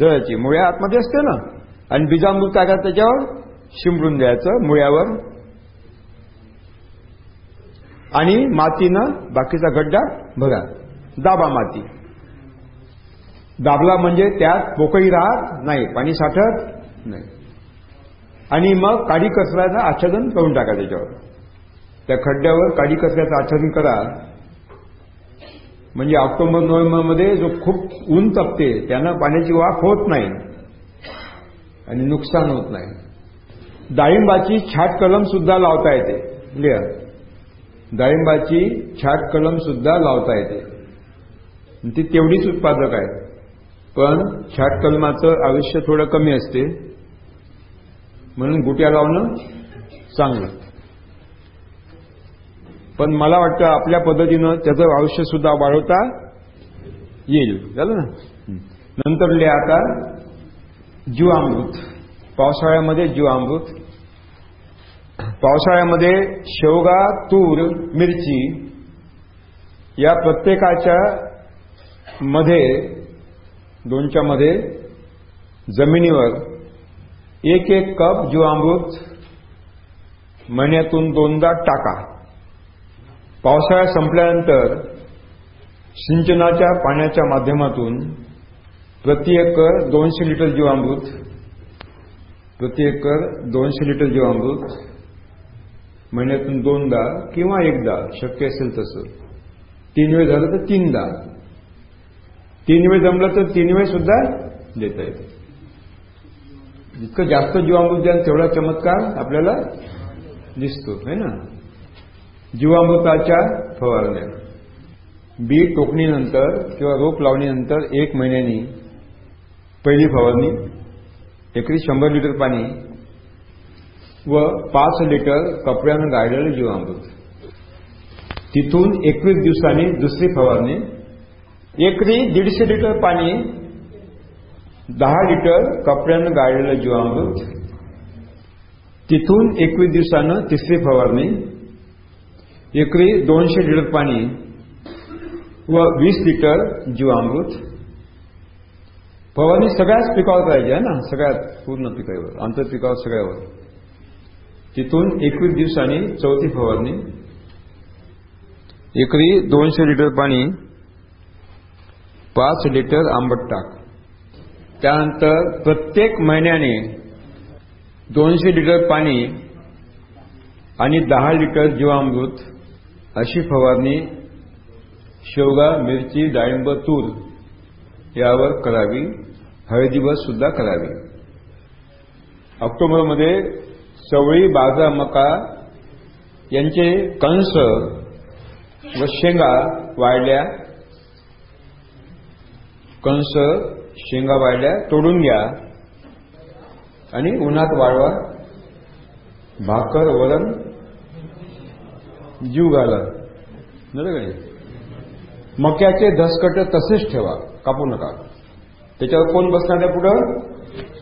धरायची. मुळ्या आतमध्ये असते ना. आणि बीजामृत काय करायचं त्याच्यावर? शिंपडून द्यायचं मुळ्यावर. आणि मातीनं बाकीचा गड्डा भरा. दाबा माती. दाबला म्हणजे त्यात पोकळी राहत नाही पाणी साठत नाही. आणि मग काडी कचऱ्याचं आच्छादन करून टाका त्याच्यावर. त्या खड्ड्यावर काडी कचऱ्याचं आच्छादन करा. म्हणजे ऑक्टोबर नोव्हेंबरमध्ये जो खूप ऊन तपते त्यानं पाण्याची वाफ होत नाही. आणि नुकसान होत नाही. डाळिंबाची छाट कलम सुद्धा लावता येते. लिहा डाळिंबाची छाट कलम सुद्धा लावता येते. ती तेवढीच उत्पादक आहे पण छाट कलमाचं आयुष्य थोडं कमी असते. म्हणून गुट्या लावणं चांगलं. पण मला वाटतं आपल्या पद्धतीनं त्याचं आयुष्य सुद्धा वाढवता येईल. झालं ना? नंतर लिहा आता जीवामृत. पावसाळ्यामध्ये जीवामृत. पावसाळ्यामध्ये शेवगा तूर मिरची या प्रत्येकाच्या मध्ये दोनच्या मध्ये जमिनीवर एक एक कप जीवामृत महिन्यातून दोनदा टाका. पावसाळा संपल्यानंतर सिंचनाच्या पाण्याच्या माध्यमातून प्रति एकर दोनशे लिटर जीवामृत प्रति एकर दोनशे लिटर जीवामृत महिन्यातून दोनदा किंवा एकदा शक्य असेल तसं. तीन वेळ झालं तर तीनदा. तीन वेळ जमलं तर तीन वेळ सुद्धा देता येते. जितकं जास्त जीवामृत द्याल तेवढा चमत्कार आपल्याला दिसतो है ना? जीवामृताच्या फवारण्या. बी टोकणीनंतर किंवा रोप लावणीनंतर एक महिन्यानी पहिली फवारणी एकरी शंभर लिटर पाणी व पाच लिटर कपड्यानं गाळलेलं जीवामृत तिथून एकवीस दिवसांनी दुसरी फवारणी. एकरी दीडशे लिटर पाणी दहा लिटर कपड्यानं गाळलेलं जीवामृत तिथून एकवीस दिवसानं तिसरी फवारणी. एकरी दोनशे लिटर पाणी व वीस लिटर जीवामृत फवारणी सगळ्याच पिकावर करायची आहे ना? सगळ्यात पूर्ण पिकावर आंतरपिकावर सगळ्यावर. तिथून एकवीस दिवसांनी चौथी फवारणी. एकरी दोनशे लिटर पाणी पाच लिटर आंबट टाक. त्यानंतर प्रत्येक महिन्याने दोनशे लिटर पाणी आणि दहा लिटर जीवामृत अशी फवारणी शेवगा मिरची डाळिंब तूर यावर करावी. हळदीवर सुद्धा करावी. ऑक्टोबरमध्ये चवळी बाजरा मका यांचे कंस व शेंगा वाढल्या. कंस शेंगा वाढल्या तोडून घ्या. आणि उन्हात वाळवा. भाकर वरण जीव घाला. का मक्याचे धसकट तसेच ठेवा. कापू नका. त्याच्यावर कोण बसणार आहे पुढं?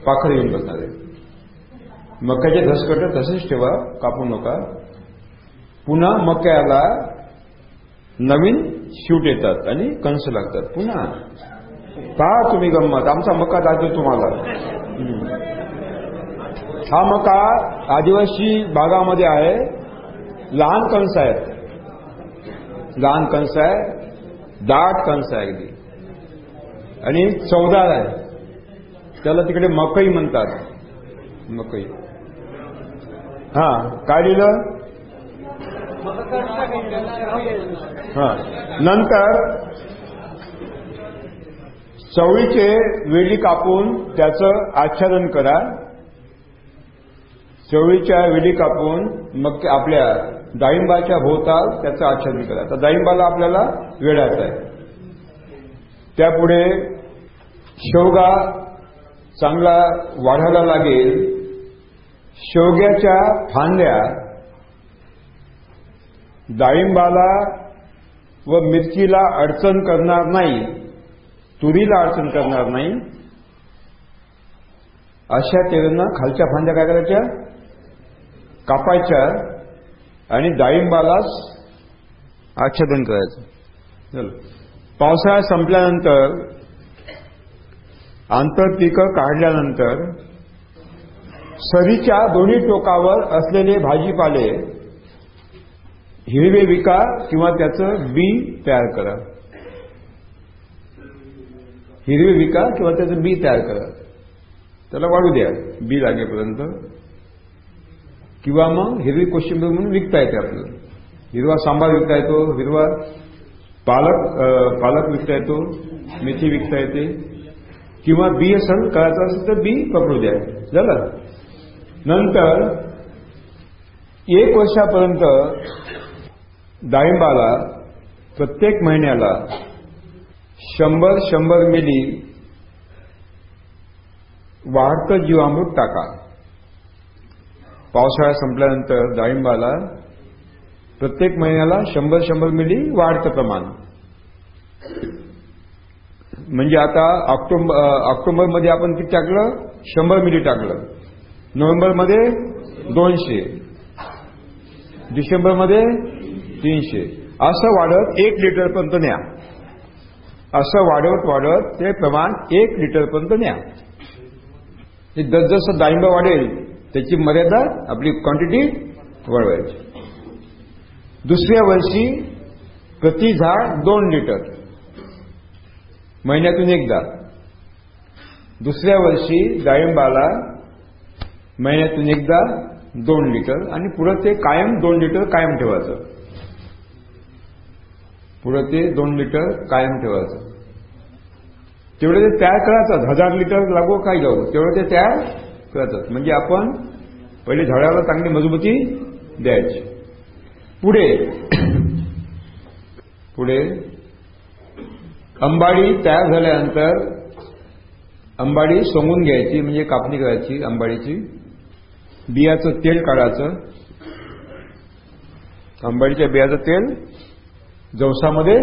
पाखर येऊन बसणार आहे मक्याचे धसकट तसेच ठेवा कापू नका. पुन्हा मक्याला नवीन शूट येतात आणि कंस लागतात. पुन्हा. पहा तुम्ही गंमत. आमचा मका दाखवतो तुम्हाला. हा मका आदिवासी भागामध्ये आहे. लहान कंस आहेत. लहान कंस आहे. दाट कंस आहे अगदी. आणि चौदार आहे. त्याला तिकडे मकई म्हणतात. मकई. हा काय लिहिलं? हा. नंतर चवळीचे वेली कापून त्याचं आच्छादन करा. चवळीच्या वेली कापून मग आपल्या डाळिंबाच्या भोवताल त्याचं आच्छादन करा. तर डाळिंबाला आपल्याला वेळायचं आहे. त्यापुढे शेवगा चांगला वाढायला लागेल. शेवग्याच्या फांद्या डाळिंबाला व मिरचीला अडचण करणार नाही तुरीला अडचण करणार नाही अशा तेलांना खालच्या फांद्या काय करायच्या? कापायच्या आणि डाळिंबालाच आच्छादन करायचं. चल. पावसाळा संपल्यानंतर आंतरपिकं काढल्यानंतर सरीच्या दोन्ही टोकावर असलेले भाजीपाले हिरवे विका किंवा त्याचं बी तयार करा. हिरवे विका किंवा त्याचं बी तयार करा. त्याला वाढू द्या बी लागेपर्यंत. किंवा मग हिरवी कोशिंबीर म्हणून विकता येते आपल्याला. हिरवा सांबार विकता येतो हिरवा पालक पालक विकता येतो मेथी विकता येते. किंवा बी सण करायचं असेल तर बी पकडू द्या. झालं? नंतर एक वर्षापर्यंत डाळिंबाला प्रत्येक महिन्याला शंभर शंभर मिली वाढतं जीवामृत टाका. पावसाळा संपल्यानंतर डाळिंबाला प्रत्येक महिन्याला शंभर शंभर मिली वाढतं प्रमाण. म्हणजे आता ऑक्टोबर ऑक्टोबरमध्ये आपण किती टाकलं शंभर मिली टाकलं. नोव्हेंबरमध्ये दोनशे. डिसेंबरमध्ये तीनशे. असं वाढत एक लिटरपर्यंत न्या. असं वाढवत वाढत ते प्रमाण एक लिटरपर्यंत न्या. ते जसजसं डाळिंब वाढेल त्याची मर्यादा आपली क्वांटिटी वाढवायची. दुसऱ्या वर्षी प्रति झाड दोन लिटर. महिन्यातून एकदा. दुसऱ्या वर्षी डाळिंबाला महिन्यातून एकदा दोन लिटर आणि पुढं ते कायम दोन लिटर कायम ठेवायचं. पुढं ते दोन लिटर कायम ठेवायचं. तेवढं ते तयार करायचं. हजार लिटर लागो काय जाऊ तेवढं ते तयार करायचं. म्हणजे आपण पहिले झाडाला चांगली मजबूती द्यायची. पुढे पुढे अंबाडी तयार झाल्यानंतर अंबाडी सोंगून घ्यायची म्हणजे कापणी करायची अंबाडीची. बियाचं तेल काढायचं. अंबाडीच्या बियाचं तेल जवसामध्ये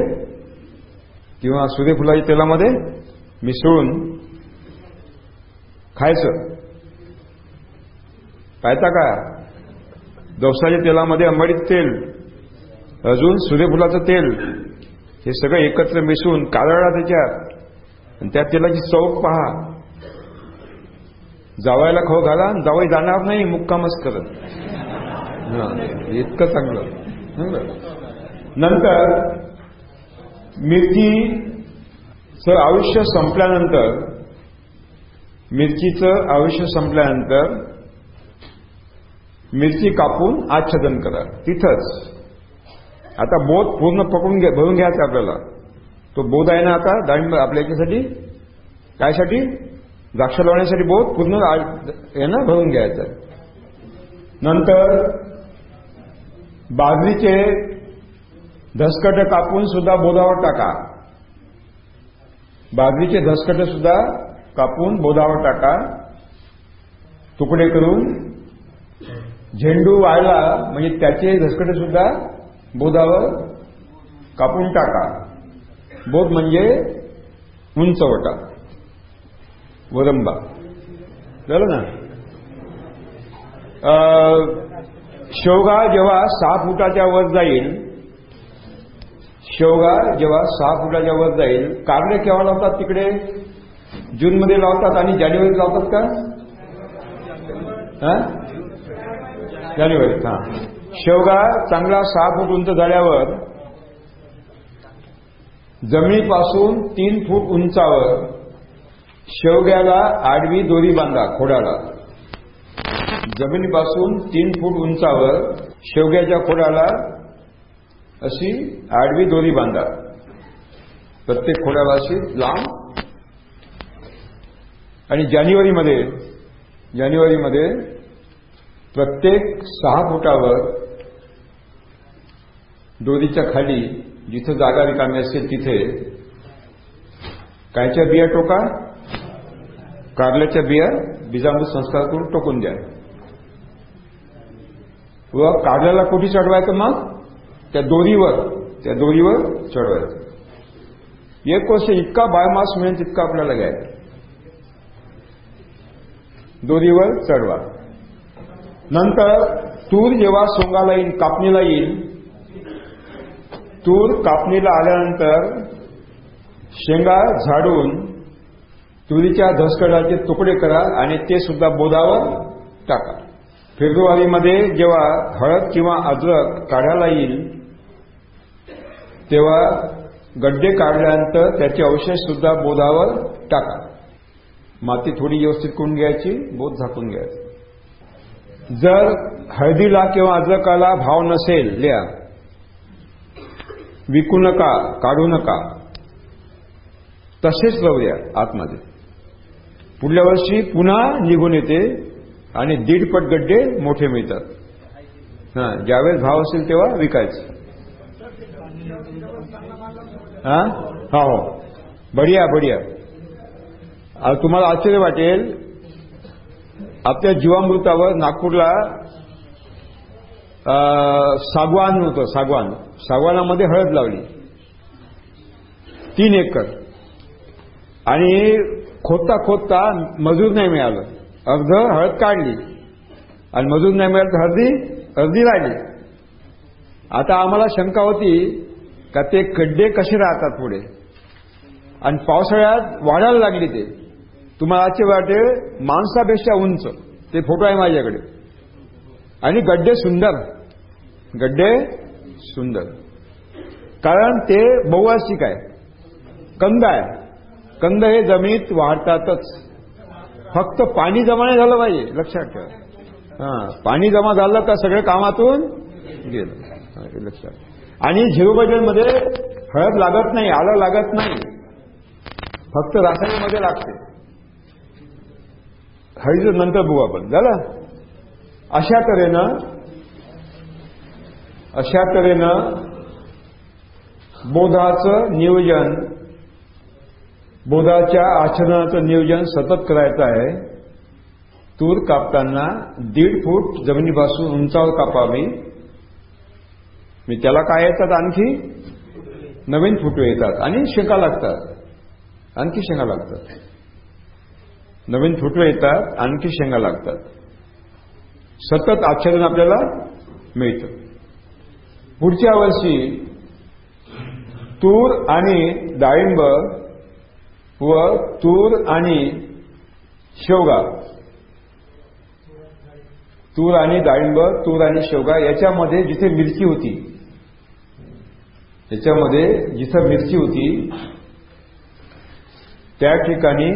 किंवा सूर्यफुलाच्या तेलामध्ये मिसळून खायचं. पाहता का? जवसाच्या तेलामध्ये अंबाडीचं तेल अजून सूर्यफुलाचं तेल हे सगळं एकत्र मिसळून कालळा त्याच्यात. आणि त्या तेलाची चौक पहा. जावायला खाऊ घाला आणि जावई जाणार नाही मुक्कामच करत. हा, इतकं चांगलं. चांगलं. नंतर मिरचीचं आयुष्य संपल्यानंतर मिरचीचं आयुष्य संपल्यानंतर मिरची कापून आच्छादन करा. तिथंच. आता बोध पूर्ण पकडून घ्या भरून घ्यायचा आपल्याला. तो बोध आहे ना आता डाळिंब आपल्या याच्यासाठी? कायसाठी? द्राक्ष लावण्यासाठी बहुत पूर्ण आहे भरून घ्यायचं. नंतर बाजरीचे धसकट कापून सुद्धा बोधावर टाका. बाजरीचे धसकट सुद्धा कापून बोधावर टाका. तुकडे करून झेंडू वाळला म्हणजे त्याचे धसकट सुद्धा बोधावर कापून टाका. बोध म्हणजे उंचवटा. वरंबा झालं ना? शेवगा जेव्हा सहा फुटाच्या वर जाईल शेवगा जेव्हा सहा फुटाच्या वर जाईल कारले केव्हा लावतात तिकडे? जूनमध्ये लावतात आणि जानेवारीत लावतात का? हा? जानेवारीत हा. शेवगा चांगला सहा फूट उंच झाल्यावर जमिनीपासून तीन फूट उंचावर शेवग्याला आडवी दोरी बांधा खोडाला. जमिनीपासून तीन फूट उंचावर शेवग्याच्या खोडाला अशी आडवी दोरी बांधा. प्रत्येक खोडाला अशी लांब. आणि जानेवारीमध्ये जानेवारीमध्ये प्रत्येक सहा फुटावर दोरीच्या खाली जिथं जागा रिकामी असेल तिथे कायच्या बिया टोका? कारल्याच्या बिया बीजामृत संस्कार करून टोकून द्या. व कारल्याला कुठे चढवायचं मग? त्या दोरीवर त्या दोरीवर चढवायचं. एक वर्ष इतका बायोमास मिळेल तितका आपल्याला घ्यायचं. दोरीवर चढवा. नंतर तूर जेव्हा सोंगाला येईल कापणीला येईल तूर कापणीला आल्यानंतर शेंगा झाडून तुरीच्या धसकडाचे तुकडे करा आणि ते सुद्धा बोधावर टाका. फेब्रुवारीमध्ये जेव्हा हळद किंवा अद्रक काढायला येईल तेव्हा गड्डे काढल्यानंतर त्याचे अवशेष सुद्धा बोधावर टाका. माती थोडी व्यवस्थित करून घ्यायची बोध झाकून घ्यायचं. जर हळदीला किंवा अद्रकाला भाव नसेल लिहा. विकू नका काढू नका. तसेच जाऊया आतमध्ये. पुढल्या वर्षी पुन्हा निघून येते आणि दीडपट गड्डे मोठे मिळतात. हा ज्यावेळेस भाव असेल तेव्हा विकायचं. हा? हा हो. बढिया बढिया. तुम्हाला आश्चर्य वाटेल आपल्या जीवामृतावर नागपूरला सागवान होतं सागवान. सागवानामध्ये हळद लावली. तीन एकर. आणि खोदता खोदता मजूर नाही मिळालं. अर्ध हळद काढली. आणि मजूर नाही मिळालं तर हळदी अर्धी राहिली आता आम्हाला शंका होती का ते खड्डे कसे राहतात पुढे? आणि पावसाळ्यात वाढायला लागली ते. तुम्हाला आजचे वाटेल माणसापेक्षा उंच. ते फोटो आहे माझ्याकडे. आणि गड्डे सुंदर. गड्डे सुंदर. कारण ते बहुवार्षिक आहे. कंद आहे. कंद हे जमिनीत वाढतातच. फक्त पाणी जमा नाही झालं पाहिजे लक्षात ठेवा. हा पाणी जमा झालं तर सगळं कामातून गेलं. लक्षात आणि झिरो हळद लागत नाही आलं लागत नाही. फक्त रासायनिकमध्ये लागते. हळदीचं नंतर बघू आपण झालं? अशा तऱ्हेनं अशा तऱ्हेनं बोधाचं नियोजन बोधाच्या आचरणाचं नियोजन सतत करायचं आहे. तूर कापताना दीड फूट जमिनीपासून उंचावर कापावी. मी त्याला काय येतात आणखी? नवीन फुटवे येतात आणि शेंगा लागतात. आणखी शेंगा लागतात. नवीन फुटवे येतात आणखी शेंगा लागतात. सतत आच्छादन आपल्याला मिळतं. पुढच्या वर्षी तूर आणि डाळिंब व तूर आणि शेवगा. तूर आणि डाळिंब तूर आणि शेवगा याच्यामध्ये जिथे मिरची होती. त्याच्यामध्ये जिथं मिरची होती त्या ठिकाणी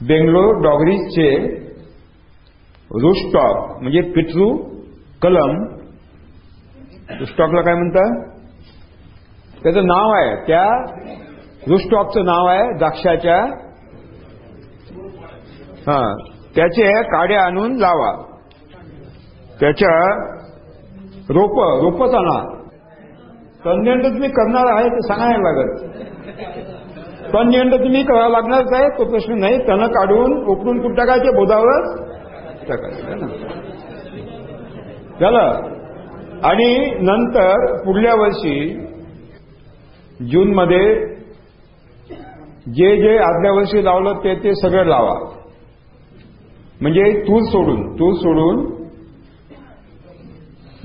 बेंगलोर डॉगरीजचे रुस्टॉक म्हणजे पितृ कलम रुस्टॉकला काय म्हणतात त्याचं नाव आहे त्या रूस्टॉकचं नाव आहे द्राक्षाच्या. हा त्याचे काड्या आणून लावा. त्याच्या रोप रोपच आणा तन्यंड तुम्ही करणार आहे ते सांगायला लागत. तन्यंड तुम्ही करावं लागणारच आहे तो प्रश्न नाही. तण काढून उकडून कुठं टाकायचे बोधावर ना? झालं? आणि नंतर पुढल्या वर्षी जूनमध्ये जे जे आदल्या वर्षी लावलं ते ते सगळं लावा. म्हणजे तूर सोडून तूर सोडून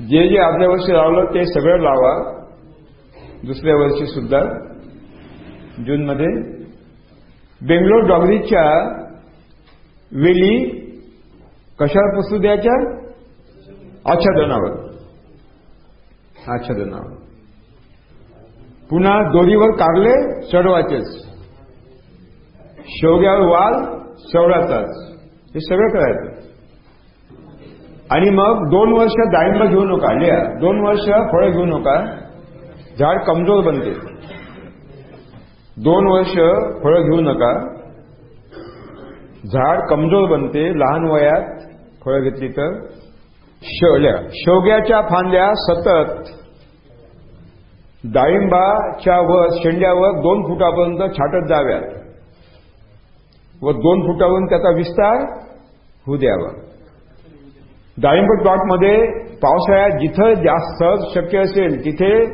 जे जे आदल्या वर्षी लावलं ते सगळं लावा. दुसऱ्या वर्षी सुद्धा जूनमध्ये. बेंगलोर डॉगरीच्या वेली कशावर पुसू द्यायच्या? आच्छादनावर. आच्छादनावर. पुन्हा दोरीवर कारले चढवायचेच शेवग्यावर वाल चवडाचाच हे सगळं करायचं आणि मग दोन वर्ष डाळिंब घेऊ नका लिहा दोन वर्ष फळं घेऊ नका. झाड कमजोर बनते. दोन वर्ष फळं घेऊ नका. झाड कमजोर बनते लहान वयात फळं घेतली तर. शेवल्या. शेवग्याच्या फांद्या सतत. डाळिंबाच्या वर शेंड्यावर दोन फुटापर्यंत छाटत जाव्यात. व दोन फुटावरून त्याचा विस्तार होऊ द्यावा. डाळिंब प्लॉटमध्ये पावसाळ्यात जिथं जास्त शक्य असेल तिथे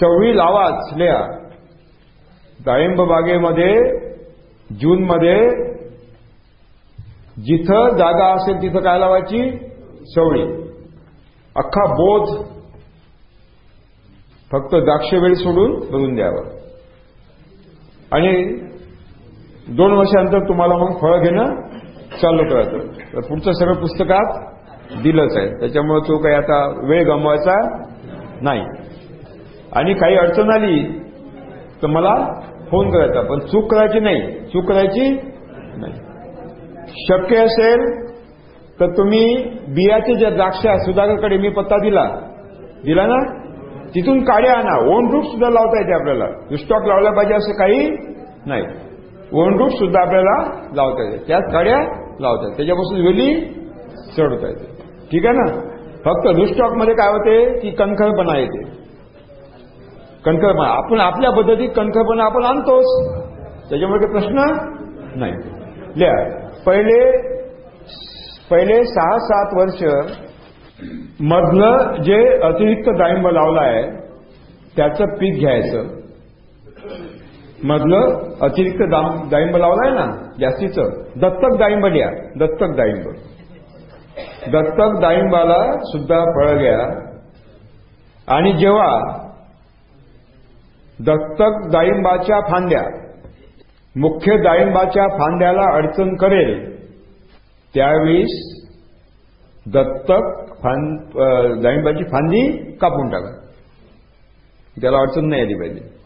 चवळी लावाच लिहा डाळिंब बागेमध्ये जूनमध्ये जिथं जागा असेल तिथं काय लावायची? चवळी. अख्खा बोध फक्त द्राक्ष वेळ सोडून बनवून द्यावा. आणि दोन वर्षानंतर तुम्हाला मग फळं घेणं चालू करायचं. तर पुढचं सगळं पुस्तकात दिलंच आहे. त्याच्यामुळे तो काही आता वेळ गमवायचा नाही. आणि काही अडचण आली तर मला फोन करायचा. पण चूक करायची नाही. चूक करायची नाही. शक्य असेल तर तुम्ही बियाचे ज्या द्राक्ष सुधाकरकडे मी पत्ता दिला. दिला ना? तिथून काड्या आणा. ओन रूट सुद्धा लावता येते आपल्याला. स्टॉक लावला पाहिजे असं काही नाही. ओनरूट सुद्धा आपल्याला लावता येते. त्याच काड्या लावता त्याच्यापासून वेली चढवता येते. ठीक आहे ना? फक्त रुस्टॉकमध्ये काय होते? की कणखळपणा येते. कणखळपणा आपण आपल्या पद्धतीत कणखळपणा आपण आणतोच. त्याच्यामुळे काही प्रश्न नाही. लिहा पहिले पहिले सहा सात वर्ष मधलं जे अतिरिक्त डाळिंब लावलं आहे त्याचं पीक घ्यायचं. मधलं अतिरिक्त डाळिंब लावलाय ना जास्तीचं. दत्तक डाळिंब द्या. दत्तक डाळिंब दत्तक डाळिंबाला सुद्धा फळ घ्या. आणि जेव्हा दत्तक डाळिंबाच्या फांद्या. मुख्य डाळिंबाच्या फांद्याला अडचण करेल. त्यावेळीस दत्तक फां डाळिंबाची फांदी कापून टाका. त्याला अडचण नाही आली पाहिजे.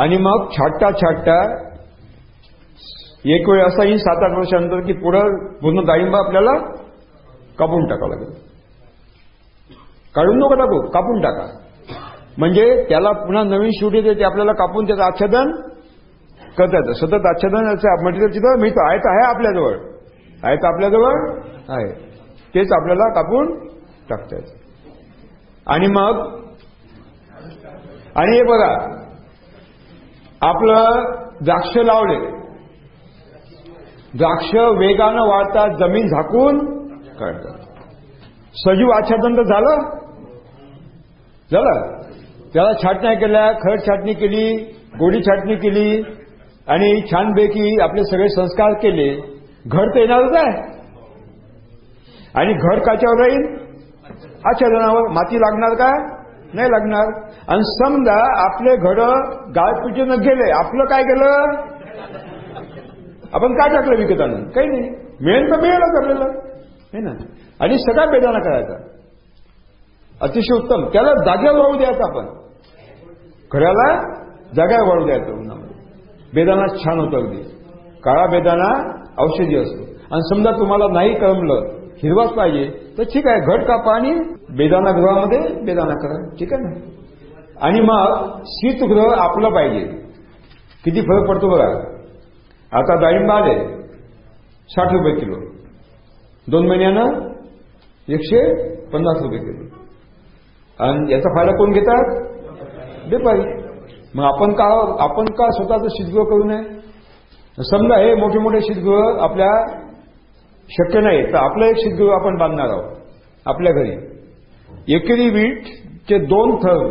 आणि मग छाटता छाटता एक वेळ असा येईल सात आठ वर्षानंतर की पुढं पूर्ण डाळिंब आपल्याला कापून टाकावं लागेल. काढून नको टाकू कापून टाका. म्हणजे त्याला पुन्हा नवीन शूट येते ते आपल्याला कापून त्याचं आच्छादन करता येतं. सतत आच्छादन मटेरियल तिथं मिळतं आहे तर आहे आपल्याजवळ. आहे तर आपल्याजवळ आहे. तेच आपल्याला कापून टाकता येतं. आणि मग आणि हे बघा आपलं द्राक्ष लावले. द्राक्ष वेगानं वाढतात जमीन झाकून काढतात. सजीव आच्छादन तर झालं. झालं. त्याला छाटण्या केल्या खड छाटणी केली गोडी छाटणी केली आणि छानपैकी आपले सगळे संस्कार केले. घर तर येणारच आहे. आणि घर काच्यावर राहील? आच्छादनावर माती लागणार का नाही लागणार. आणि समजा आपले घर गाळपिटीनं गेले आपलं काय गेलं आपण काय टाकलं विकत आणून काही नाही. मिळेल तर मिळेलच आपल्याला. हे ना? आणि सगळा बेदाना करायचा. अतिशय उत्तम. त्याला जाग्यावर वाळू द्यायचं आपण. घराला जाग्यावर वाळू द्यायचं उन्हामध्ये. बेदाना छान होतो अगदी. काळा बेदाना औषधी असतो. आणि समजा तुम्हाला नाही कळमलं हिरवाच पाहिजे. तर ठीक आहे घट कापा आणि बेदाना गृहामध्ये बेदाना करा. ठीक आहे ना? आणि मग शीतगृह आपलं पाहिजे. किती फरक पडतो बघा. आता डाळिंब आले साठ रुपये किलो. दोन महिन्यानं एकशे पन्नास रुपये किलो. आणि याचा फायदा कोण घेतात? व्यापारी. मग आपण का आपण का स्वतःचं शीतगृह करू नये? समजा हे मोठे मोठे शीतगृह आपल्या शक्य नाही तर आपलं एक शीतगृह आपण बांधणार आहोत आपल्या घरी. एकेरी वीटचे दोन थर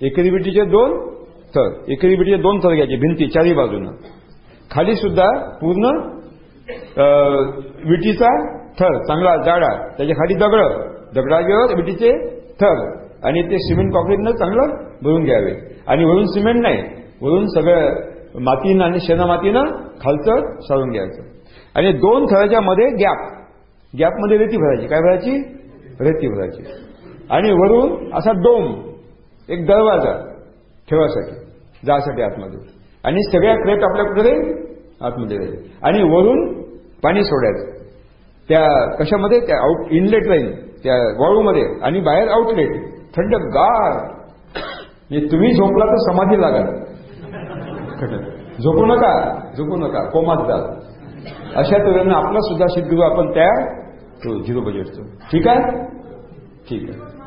एकेरी विटीचे दोन थर एकेरी विटीचे दोन थर घ्यायचे भिंती चारी बाजूनं. खाली सुद्धा पूर्ण विटीचा थर चांगला जाडा त्याच्याखाली दगड. दगडावर विटीचे थर आणि ते सिमेंट कॉक्रीटनं चांगलं भरून घ्यावे. आणि वरून सिमेंट नाही वरून सगळं मातीनं आणि शेणामातीनं खालचं सारून घ्यायचं. आणि दोन थराच्या मध्ये गॅप. गॅपमध्ये रेती भरायची. काय भरायची? रेती भरायची. आणि वरून असा डोम एक दरवाजा ठेवायसाठी जायसाठी आतमध्ये. आणि सगळ्या क्रेट आपल्याकडे आतमध्ये राहील. आणि वरून पाणी सोडायचं. त्या कशामध्ये? त्या आउट इनलेट राहील त्या वाळूमध्ये आणि बाहेर आउटलेट थंड गार म्हणजे तुम्ही झोपला तर समाधी लागाल. झोपू नका. झोपू नका. कोमात जा. अशा तऱ्हेनं आपला सुद्धा सिद्धू आपण तयार करू झिरो बजेटचं ठीक आहे? ठीक आहे.